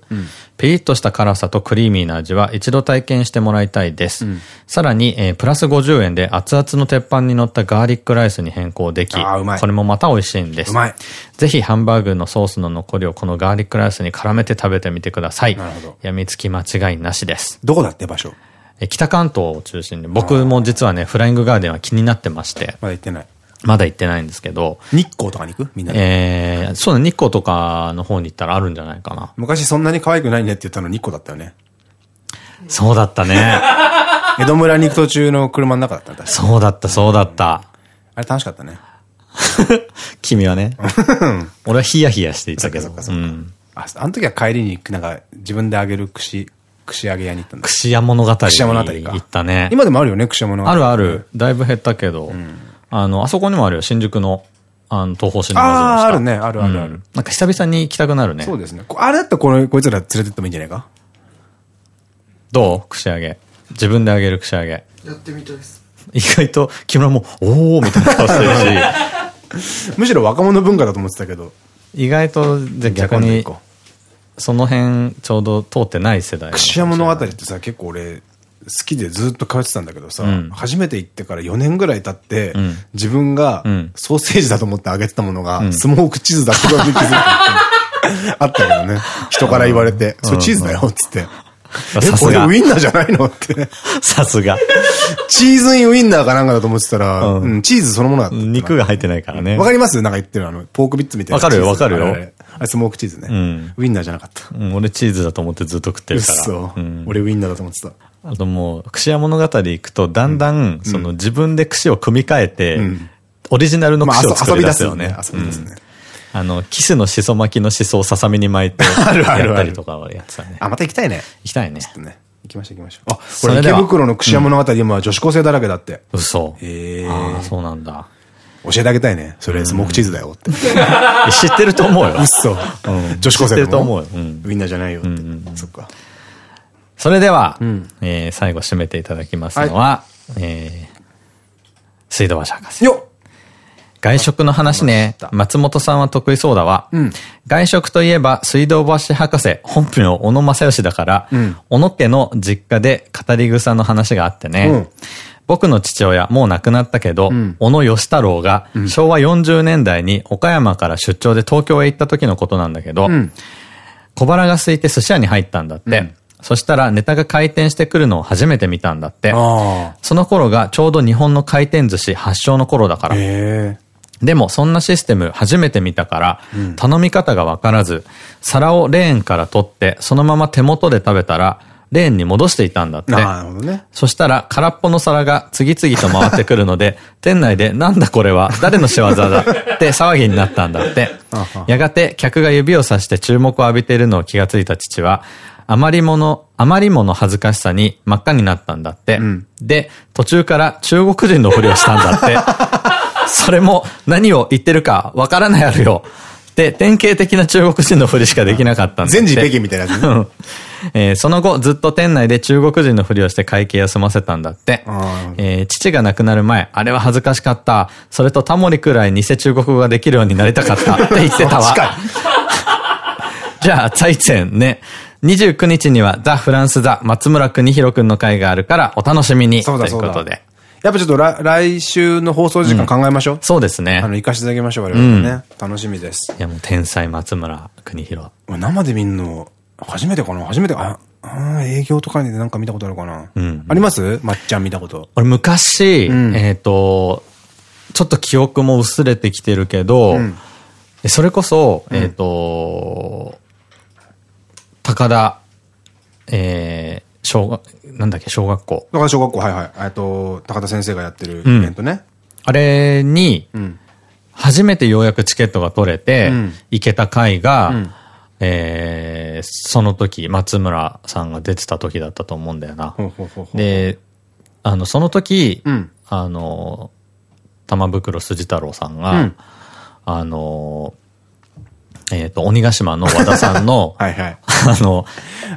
うん、ピリッとした辛さとクリーミーな味は一度体験してもらいたいです。うん、さらに、えー、プラス50円で熱々の鉄板に乗ったガーリックライスに変更でき、これもまた美味しいんです。ぜひハンバーグのソースの残りをこのガーリックライスに絡めて食べてみてください。なるほど。やみつき間違いなしです。どこだって場所？北関東を中心に、僕も実はね、フライングガーデンは気になってまして。まだ行ってない。まだ行ってないんですけど。日光とかに行く？みんなで。ええー、そうだ、日光とかの方に行ったらあるんじゃないかな。昔そんなに可愛くないねって言ったの日光だったよね。そうだったね。江戸村に行く途中の車の中だったんだ。そうだった、そうだった。あれ楽しかったね。君はね。俺はヒヤヒヤしていたけど。そあ、あの時は帰りに、なんか自分であげる串、串揚げ屋に行ったんだ。串屋物語。串屋物語行ったね。今でもあるよね、串屋物語。あるある。だいぶ減ったけど。あの、あそこにもあるよ、新宿の。あの、東方シネマズああ、あるね、あるあるある。なんか久々に行きたくなるね。そうですね。あれだったらこの、こいつら連れてってもいいんじゃないか？どう？串揚げ。自分で揚げる串揚げ。やってみたいです。意外と木村も、おーみたいな顔してるし。むしろ若者文化だと思ってたけど。意外と、じゃ逆に、その辺ちょうど通ってない世代。串屋物語ってさ、結構俺、好きでずっと通ってたんだけどさ、うん、初めて行ってから4年ぐらい経って、うん、自分がソーセージだと思って揚げてたものが、うん、スモークチーズだってことに気づいた あったけどね。人から言われて、それチーズだよ、っつって。さすが。ウインナーじゃないの？って。さすが。チーズインウインナーかなんかだと思ってたら、うん、チーズそのものだった。肉が入ってないからね。わかります？なんか言ってるあの、ポークビッツみたいな。わかるよ、わかるよ。あれスモークチーズね。うん。ウインナーじゃなかった。うん、俺チーズだと思ってずっと食ってるから。そう。俺ウインナーだと思ってた。あともう、串屋物語行くと、だんだん、その自分で串を組み替えて、オリジナルの串を作り出すよね。遊び出すね。あの、キスのしそ巻きのしそをささみに巻いて、やったりとかはやってたね。あ、また行きたいね。行きたいね。ちょっとね。行きましょう行きましょう。あ、これ池袋の串屋物語、今は女子高生だらけだって。嘘。へえ。ああ、そうなんだ。教えてあげたいね。それ、スモークチーズだよって。知ってると思うよ。嘘。女子高生知ってると思うよ。ウインナーじゃないよって。そっか。それでは、え最後締めていただきますのは、え水道橋博士。よっ。外食の話ね、松本さんは得意そうだわ。うん、外食といえば、水道橋博士、本名小野正義だから、うん、小野家の実家で語り草の話があってね。うん、僕の父親、もう亡くなったけど、小野義太郎が、昭和40年代に岡山から出張で東京へ行った時のことなんだけど、小腹が空いて寿司屋に入ったんだって。そしたらネタが回転してくるのを初めて見たんだって。その頃がちょうど日本の回転寿司発祥の頃だから。でもそんなシステム初めて見たから、頼み方がわからず、皿をレーンから取って、そのまま手元で食べたら、レーンに戻していたんだって。なるほどね。そしたら、空っぽの皿が次々と回ってくるので、店内でなんだこれは、誰の仕業だって 騒ぎになったんだって。やがて客が指をさして注目を浴びているのを気がついた父は、あまりもの、あまりもの恥ずかしさに真っ赤になったんだって。うん、で、途中から中国人のふりをしたんだって。それも何を言ってるかわからないあるよ。で、典型的な中国人のふりしかできなかったんだ全治北京みたいなやつね。えー、その後、ずっと店内で中国人のふりをして会計休ませたんだって。えー、父が亡くなる前、あれは恥ずかしかった。それとタモリくらい偽中国語ができるようになりたかったって言ってたわ。じゃあ、財前ね。29日にはザ・フランスザ・松村邦弘くんの会があるからお楽しみに。そうだそうだ。ということで。やっぱちょっと来週の放送時間考えましょう。うん、そうですね。あの、行かせていただきましょう、我々ね。うん、楽しみです。いや、もう天才松村邦弘。生で見んの、初めてかな？初めて、あ、あ営業とかでなんか見たことあるかな？うん。あります？まっちゃん見たこと。俺昔、うん、えっと、ちょっと記憶も薄れてきてるけど、うん、それこそ、えっと、高田、えー、小学、なんだっけ、小学校。高田小学校、はいはい。えっと、高田先生がやってるイベントね。うん、あれに、初めてようやくチケットが取れて、行けた回が、えー、その時、松村さんが出てた時だったと思うんだよな。で、あの、その時、うん、あの、玉袋筋太郎さんが、うん、あの、えっと、鬼ヶ島の和田さんの、はいはい。あの、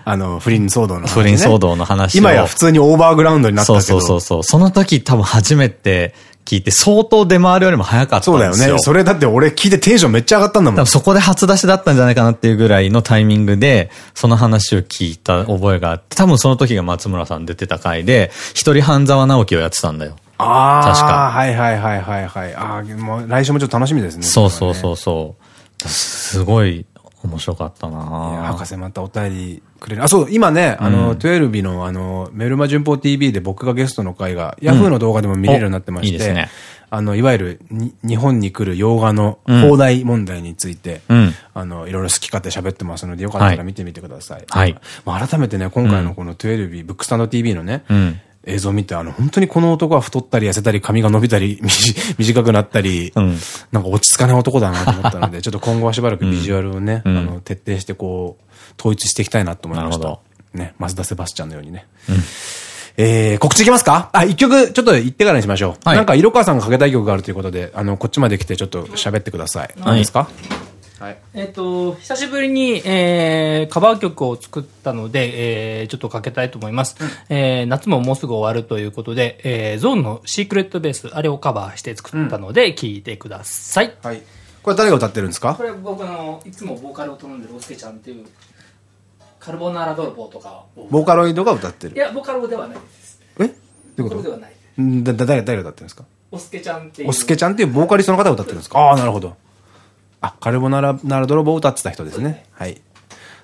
あの、不倫騒動の話、ね。不倫騒動の話今や普通にオーバーグラウンドになったけど。そうそうそうその時多分初めて聞いて相当出回るよりも早かったんですよ。そうだよね。それだって俺聞いてテンションめっちゃ上がったんだもん。多分そこで初出しだったんじゃないかなっていうぐらいのタイミングで、その話を聞いた覚えがあって、多分その時が松村さん出てた回で、一人半沢直樹をやってたんだよ。ああ。確か。はいはいはいはいはい。ああ、もう来週もちょっと楽しみですね。そうそうそうそう。すごい面白かったな。博士またお便りくれる。あ、そう、今ね、あの、トゥエルビのあの、メルマ旬報 TV で僕がゲストの回が、ヤフーの動画でも見れるようになってまして、あの、いわゆる日本に来る洋画の放題問題について、あの、いろいろ好き勝手喋ってますので、よかったら見てみてください。はい。まあ、改めてね、今回のこのトゥエルビ、ブックスタンド TV のね、映像を見て、あの、本当にこの男は太ったり痩せたり、髪が伸びたり、短くなったり、うん、なんか落ち着かない男だなと思ったので、ちょっと今後はしばらくビジュアルをね、うん、あの、徹底してこう、統一していきたいなと思いました。ね、増田セバスチャンのようにね。うん、えー、告知いきますか？あ、一曲、ちょっと言ってからにしましょう。はい、なんか、色川さんがかけたい曲があるということで、あの、こっちまで来てちょっと喋ってください。はい、いいですか？はい、えっ、ー、と、久しぶりに、えー、カバー曲を作ったので、えー、ちょっとかけたいと思います。うん、えー、夏ももうすぐ終わるということで、えー、ゾーンのシークレットベース、あれをカバーして作ったので、聴いてください。はい。これ誰が歌ってるんですか？これ僕の、いつもボーカルを頼んでるおすけちゃんっていう、カルボナーラ泥棒とかボーカロイドが歌ってるいや、ボーカロではないです。え？どういうこと？ではない。だ、誰、誰が歌ってるんですか？おすけちゃんっていう。おすけちゃんっていうボーカリストの方が歌ってるんですか？ああ、なるほど。あ、カルボナーラ、ナラ泥棒を歌ってた人ですね。はい。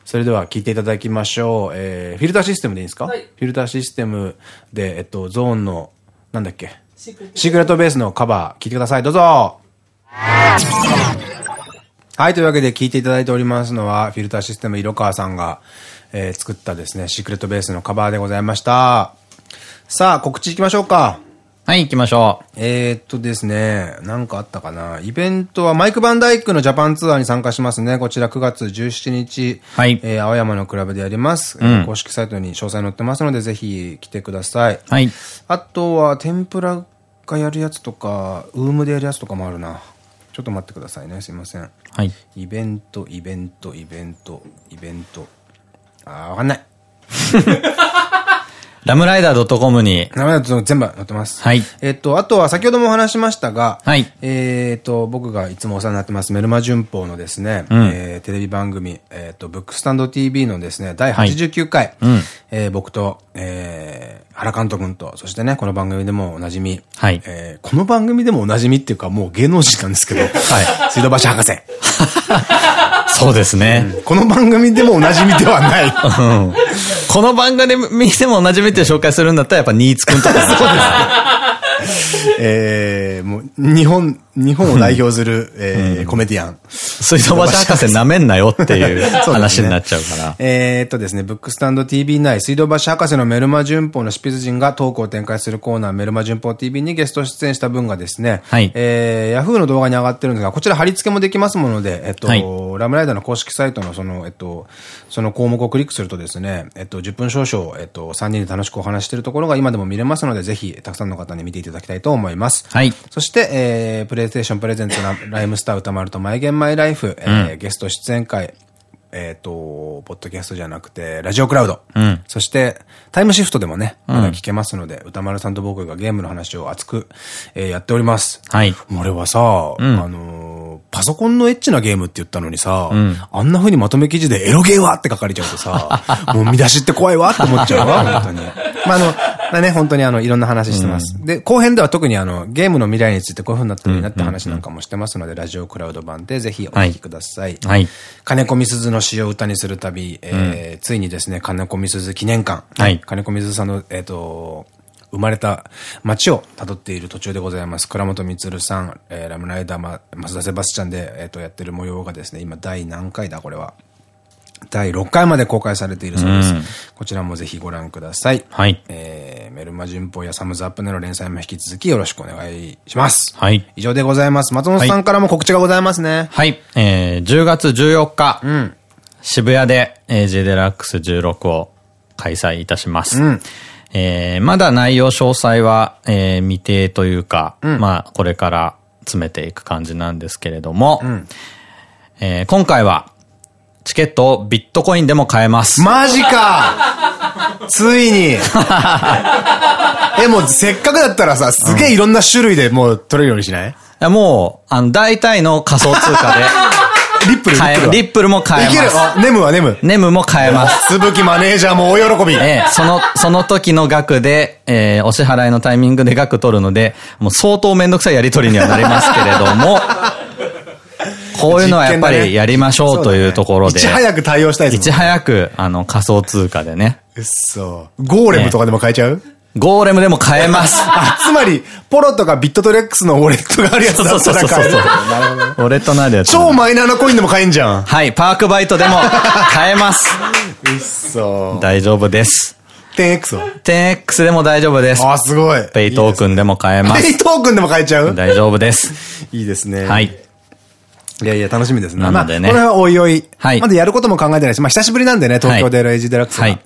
それでは聞いていただきましょう。えー、フィルターシステムでいいんですか、はい、フィルターシステムで、えっと、ゾーンの、なんだっけ？シークレットベースのカバー、聞いてください。どうぞはい、というわけで聞いていただいておりますのは、フィルターシステム色川さんが、えー、作ったですね、シークレットベースのカバーでございました。さあ、告知行きましょうか。はい、行きましょう。えっとですね、なんかあったかな？イベントはマイク・バンダイクのジャパンツアーに参加しますね。こちら9月17日、はい。えー、青山のクラブでやります。うん、公式サイトに詳細載ってますので、ぜひ来てください。はい。あとは、天ぷらがやるやつとか、ウームでやるやつとかもあるな。ちょっと待ってくださいね。すいません。はい。イベント、イベント、イベント、イベント。あー、わかんない。ラムライダー .com に。ラムライダー全部載ってます。はい。えっと、あとは先ほどもお話しましたが、はい。えっと、僕がいつもお世話になってますメルマ旬報のですね、うん、えー、テレビ番組、えっ、と、ブックスタンド TV のですね、第89回、はい、うん、えー、僕と、えー、原監督君と、そしてね、この番組でもおなじみ。はい。えー、この番組でもおなじみっていうか、もう芸能人なんですけど、はい。水道橋博士。そうですね、うん、この番組でもおなじみではない。うん、この番組でもおなじみって紹介するんだったら、やっぱ新津くんとか。そうですね。えー、もう、日本、日本を代表する、えー、コメディアン。水道橋博士舐めんなよっていう 話になっちゃうから。えっとですね、ブックスタンド TV 内、水道橋博士のメルマ旬報の執筆人がトークを展開するコーナー、メルマ旬報 TV にゲスト出演した分がですね、はい。えー、ヤフーの動画に上がってるんですが、こちら貼り付けもできますもので、えっと、はい、ラムライダーの公式サイトのその、えっと、その項目をクリックするとですね、えっと、10分少々、えっと、3人で楽しくお話しているところが今でも見れますので、ぜひ、たくさんの方に見ていただきたいと思います。はい。そして、えー、プレイステーションプレゼンツライムスター歌丸とマイゲンマイライフ、えー、ゲスト出演会、えっ、と、ポッドキャストじゃなくて、ラジオクラウド。うん、そして、タイムシフトでもね、まだ聞けますので、うん、歌丸さんと僕がゲームの話を熱く、えー、やっております。はい。俺はさ、うん、あのー、パソコンのエッチなゲームって言ったのにさ、うん、あんな風にまとめ記事でエロゲーはって書かれちゃうとさ、もう見出しって怖いわって思っちゃうわ、本当に。まあ、あの、まあね、本当にあの、いろんな話してます。うん、で、後編では特にあの、ゲームの未来についてこういう風になってるなって話なんかもしてますので、ラジオクラウド版でぜひお聞きください。はい。金子みすずの詩を歌にする旅、えー、うん、ついにですね、金子みすず記念館。はい。金子みすずさんの、えっ、ー、と、生まれた街を辿っている途中でございます。倉本光さん、えー、ラムライダー、ま、増田セバスチャンで、えっ、ー、と、やってる模様がですね、今第何回だ、これは。第6回まで公開されているそうです。こちらもぜひご覧ください。はい。えー、メルマ旬報やサムズアップでの連載も引き続きよろしくお願いします。はい。以上でございます。松本さんからも告知がございますね。はい。えー、10月14日、うん、渋谷で AJ デラックス16を開催いたします。うん。えー、まだ内容詳細は、えー、未定というか、うん、まあ、これから詰めていく感じなんですけれども、うん、えー、今回は、チケットをビットコインでも買えます。マジか ついにえ、もうせっかくだったらさ、すげえいろんな種類でもう取れるようにしない、いや、もう、あの、大体の仮想通貨で。リップル買えリップルも買えます。いけるネムはネム。ネムも買えます。鈴木マネージャーも大喜び。ええ、その、その時の額で、えー、お支払いのタイミングで額取るので、もう相当めんどくさいやり取りにはなりますけれども、こういうのはやっぱりやりましょうというところで。いち早く対応したいですいち早く、あの、仮想通貨でね。うっそ。ゴーレムとかでも買えちゃう？ゴーレムでも買えます。あ、つまり、ポロとかビットトレックスのウォレットがあるやつだったら買える。なるほど。ウォレットのあるやつ。超マイナーなコインでも買えんじゃん。はい、パークバイトでも買えます。うっそ。大丈夫です。 TenX は ?10X でも大丈夫です。あ、すごい。ペイトークンでも買えます。ペイトークンでも買えちゃう？大丈夫です。いいですね。はい。いやいや、楽しみですね。なのでね。まあ、これはおいおい。はい。まだやることも考えてないし、まあ、久しぶりなんでね、東京で LAG デラックスが。はい。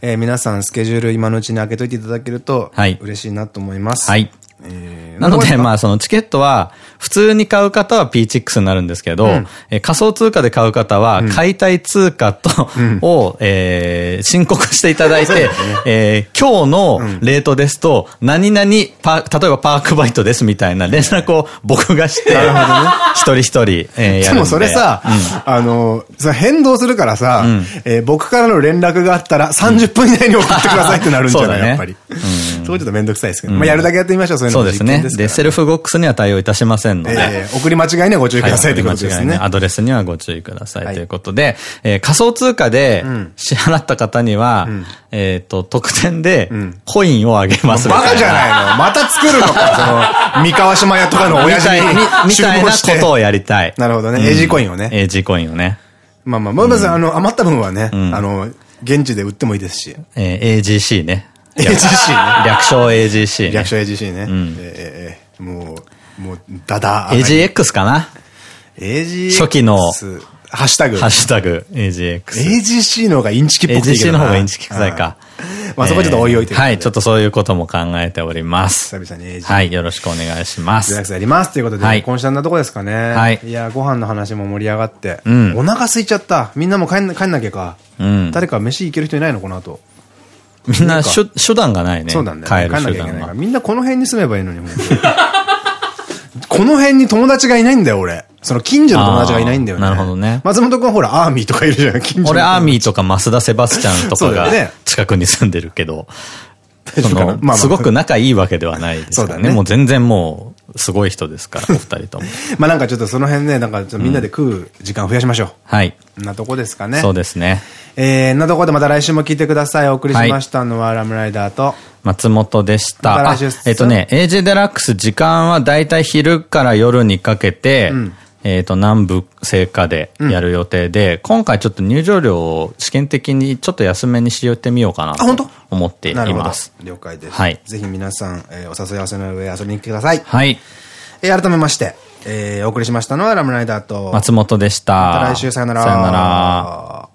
えー、皆さん、スケジュール今のうちに開けといていただけると、はい。嬉しいなと思います。はい。えーなので、まあそのチケットは、普通に買う方は P6 になるんですけど、うん、え仮想通貨で買う方は、買いたい通貨と、うん、を、えー、申告していただいて、ね、えー、今日のレートですと、何々パ、例えばパークバイトですみたいな連絡を僕がして、ね、一人一人、えー、やるで。もそれさ、うん、あの、そ変動するからさ、うん、えー、僕からの連絡があったら30分以内に送ってくださいってなるんじゃない、ね、やっぱり。そこちょっとめんどくさいですけど。まあやるだけやってみましょう、そういうのそうですね。で、セルフボックスには対応いたしませんので。えー、送り間違いにはご注意くださいということですね。アドレスにはご注意くださいということで、え仮想通貨で支払った方には、えっと、特典で、コインをあげますバカじゃないのまた作るのかその、三河島屋とかの親父に。みたいなことをやりたい。なるほどね。エイジコインをね。エイジコインをね。まあまあ、まずあの、余った分はね、あの、現地で売ってもいいですし。え AGC ね。AGC ね。略称 AGC ね。略称 AGC ね。ええ、もう、もう、だだ。AGX かな ?AGX。初期の。ハッシュタグ。ハッシュタグ、AGX。AGC の方がインチキっぽくて AGC の方がインチキ臭いか。まあそこちょっと置いおいて。はい、ちょっとそういうことも考えております。久々に AGC。はい、よろしくお願いします。リラックスやります。ということで、今週あんなとこですかね。はい。いや、ご飯の話も盛り上がって。うん。お腹空いちゃった。みんなも帰ん帰んなきゃか。うん。誰か飯行ける人いないのこの後。みんな手段がないね。そうなんだよ。帰る手段が。みんなこの辺に住めばいいのに、この辺に友達がいないんだよ、俺。その近所の友達がいないんだよね。なるほどね。松本くんほら、アーミーとかいるじゃん、近所俺、アーミーとか増田セバスチャンとかが近くに住んでるけど。その、すごく仲いいわけではないですからね。もう全然もう、すごい人ですから、お二人とも。まあなんかちょっとその辺ね、なんかみんなで食う時間増やしましょう。はい。なとこですかね。そうですね。えー、なとこでまた来週も聞いてください。お送りしましたのはラムライダーと。松本でした。えっとね、AJ デラックス時間はだいたい昼から夜にかけて、うんえっと、南部聖火でやる予定で、うん、今回ちょっと入場料を試験的にちょっと安めにしよってみようかなと思っています。了解です。はい。ぜひ皆さん、えー、お誘い合わせの上遊びに来てください。はい。えー、改めまして、えー、お送りしましたのはラムライダーと松本でした。また来週さよなら。さよなら。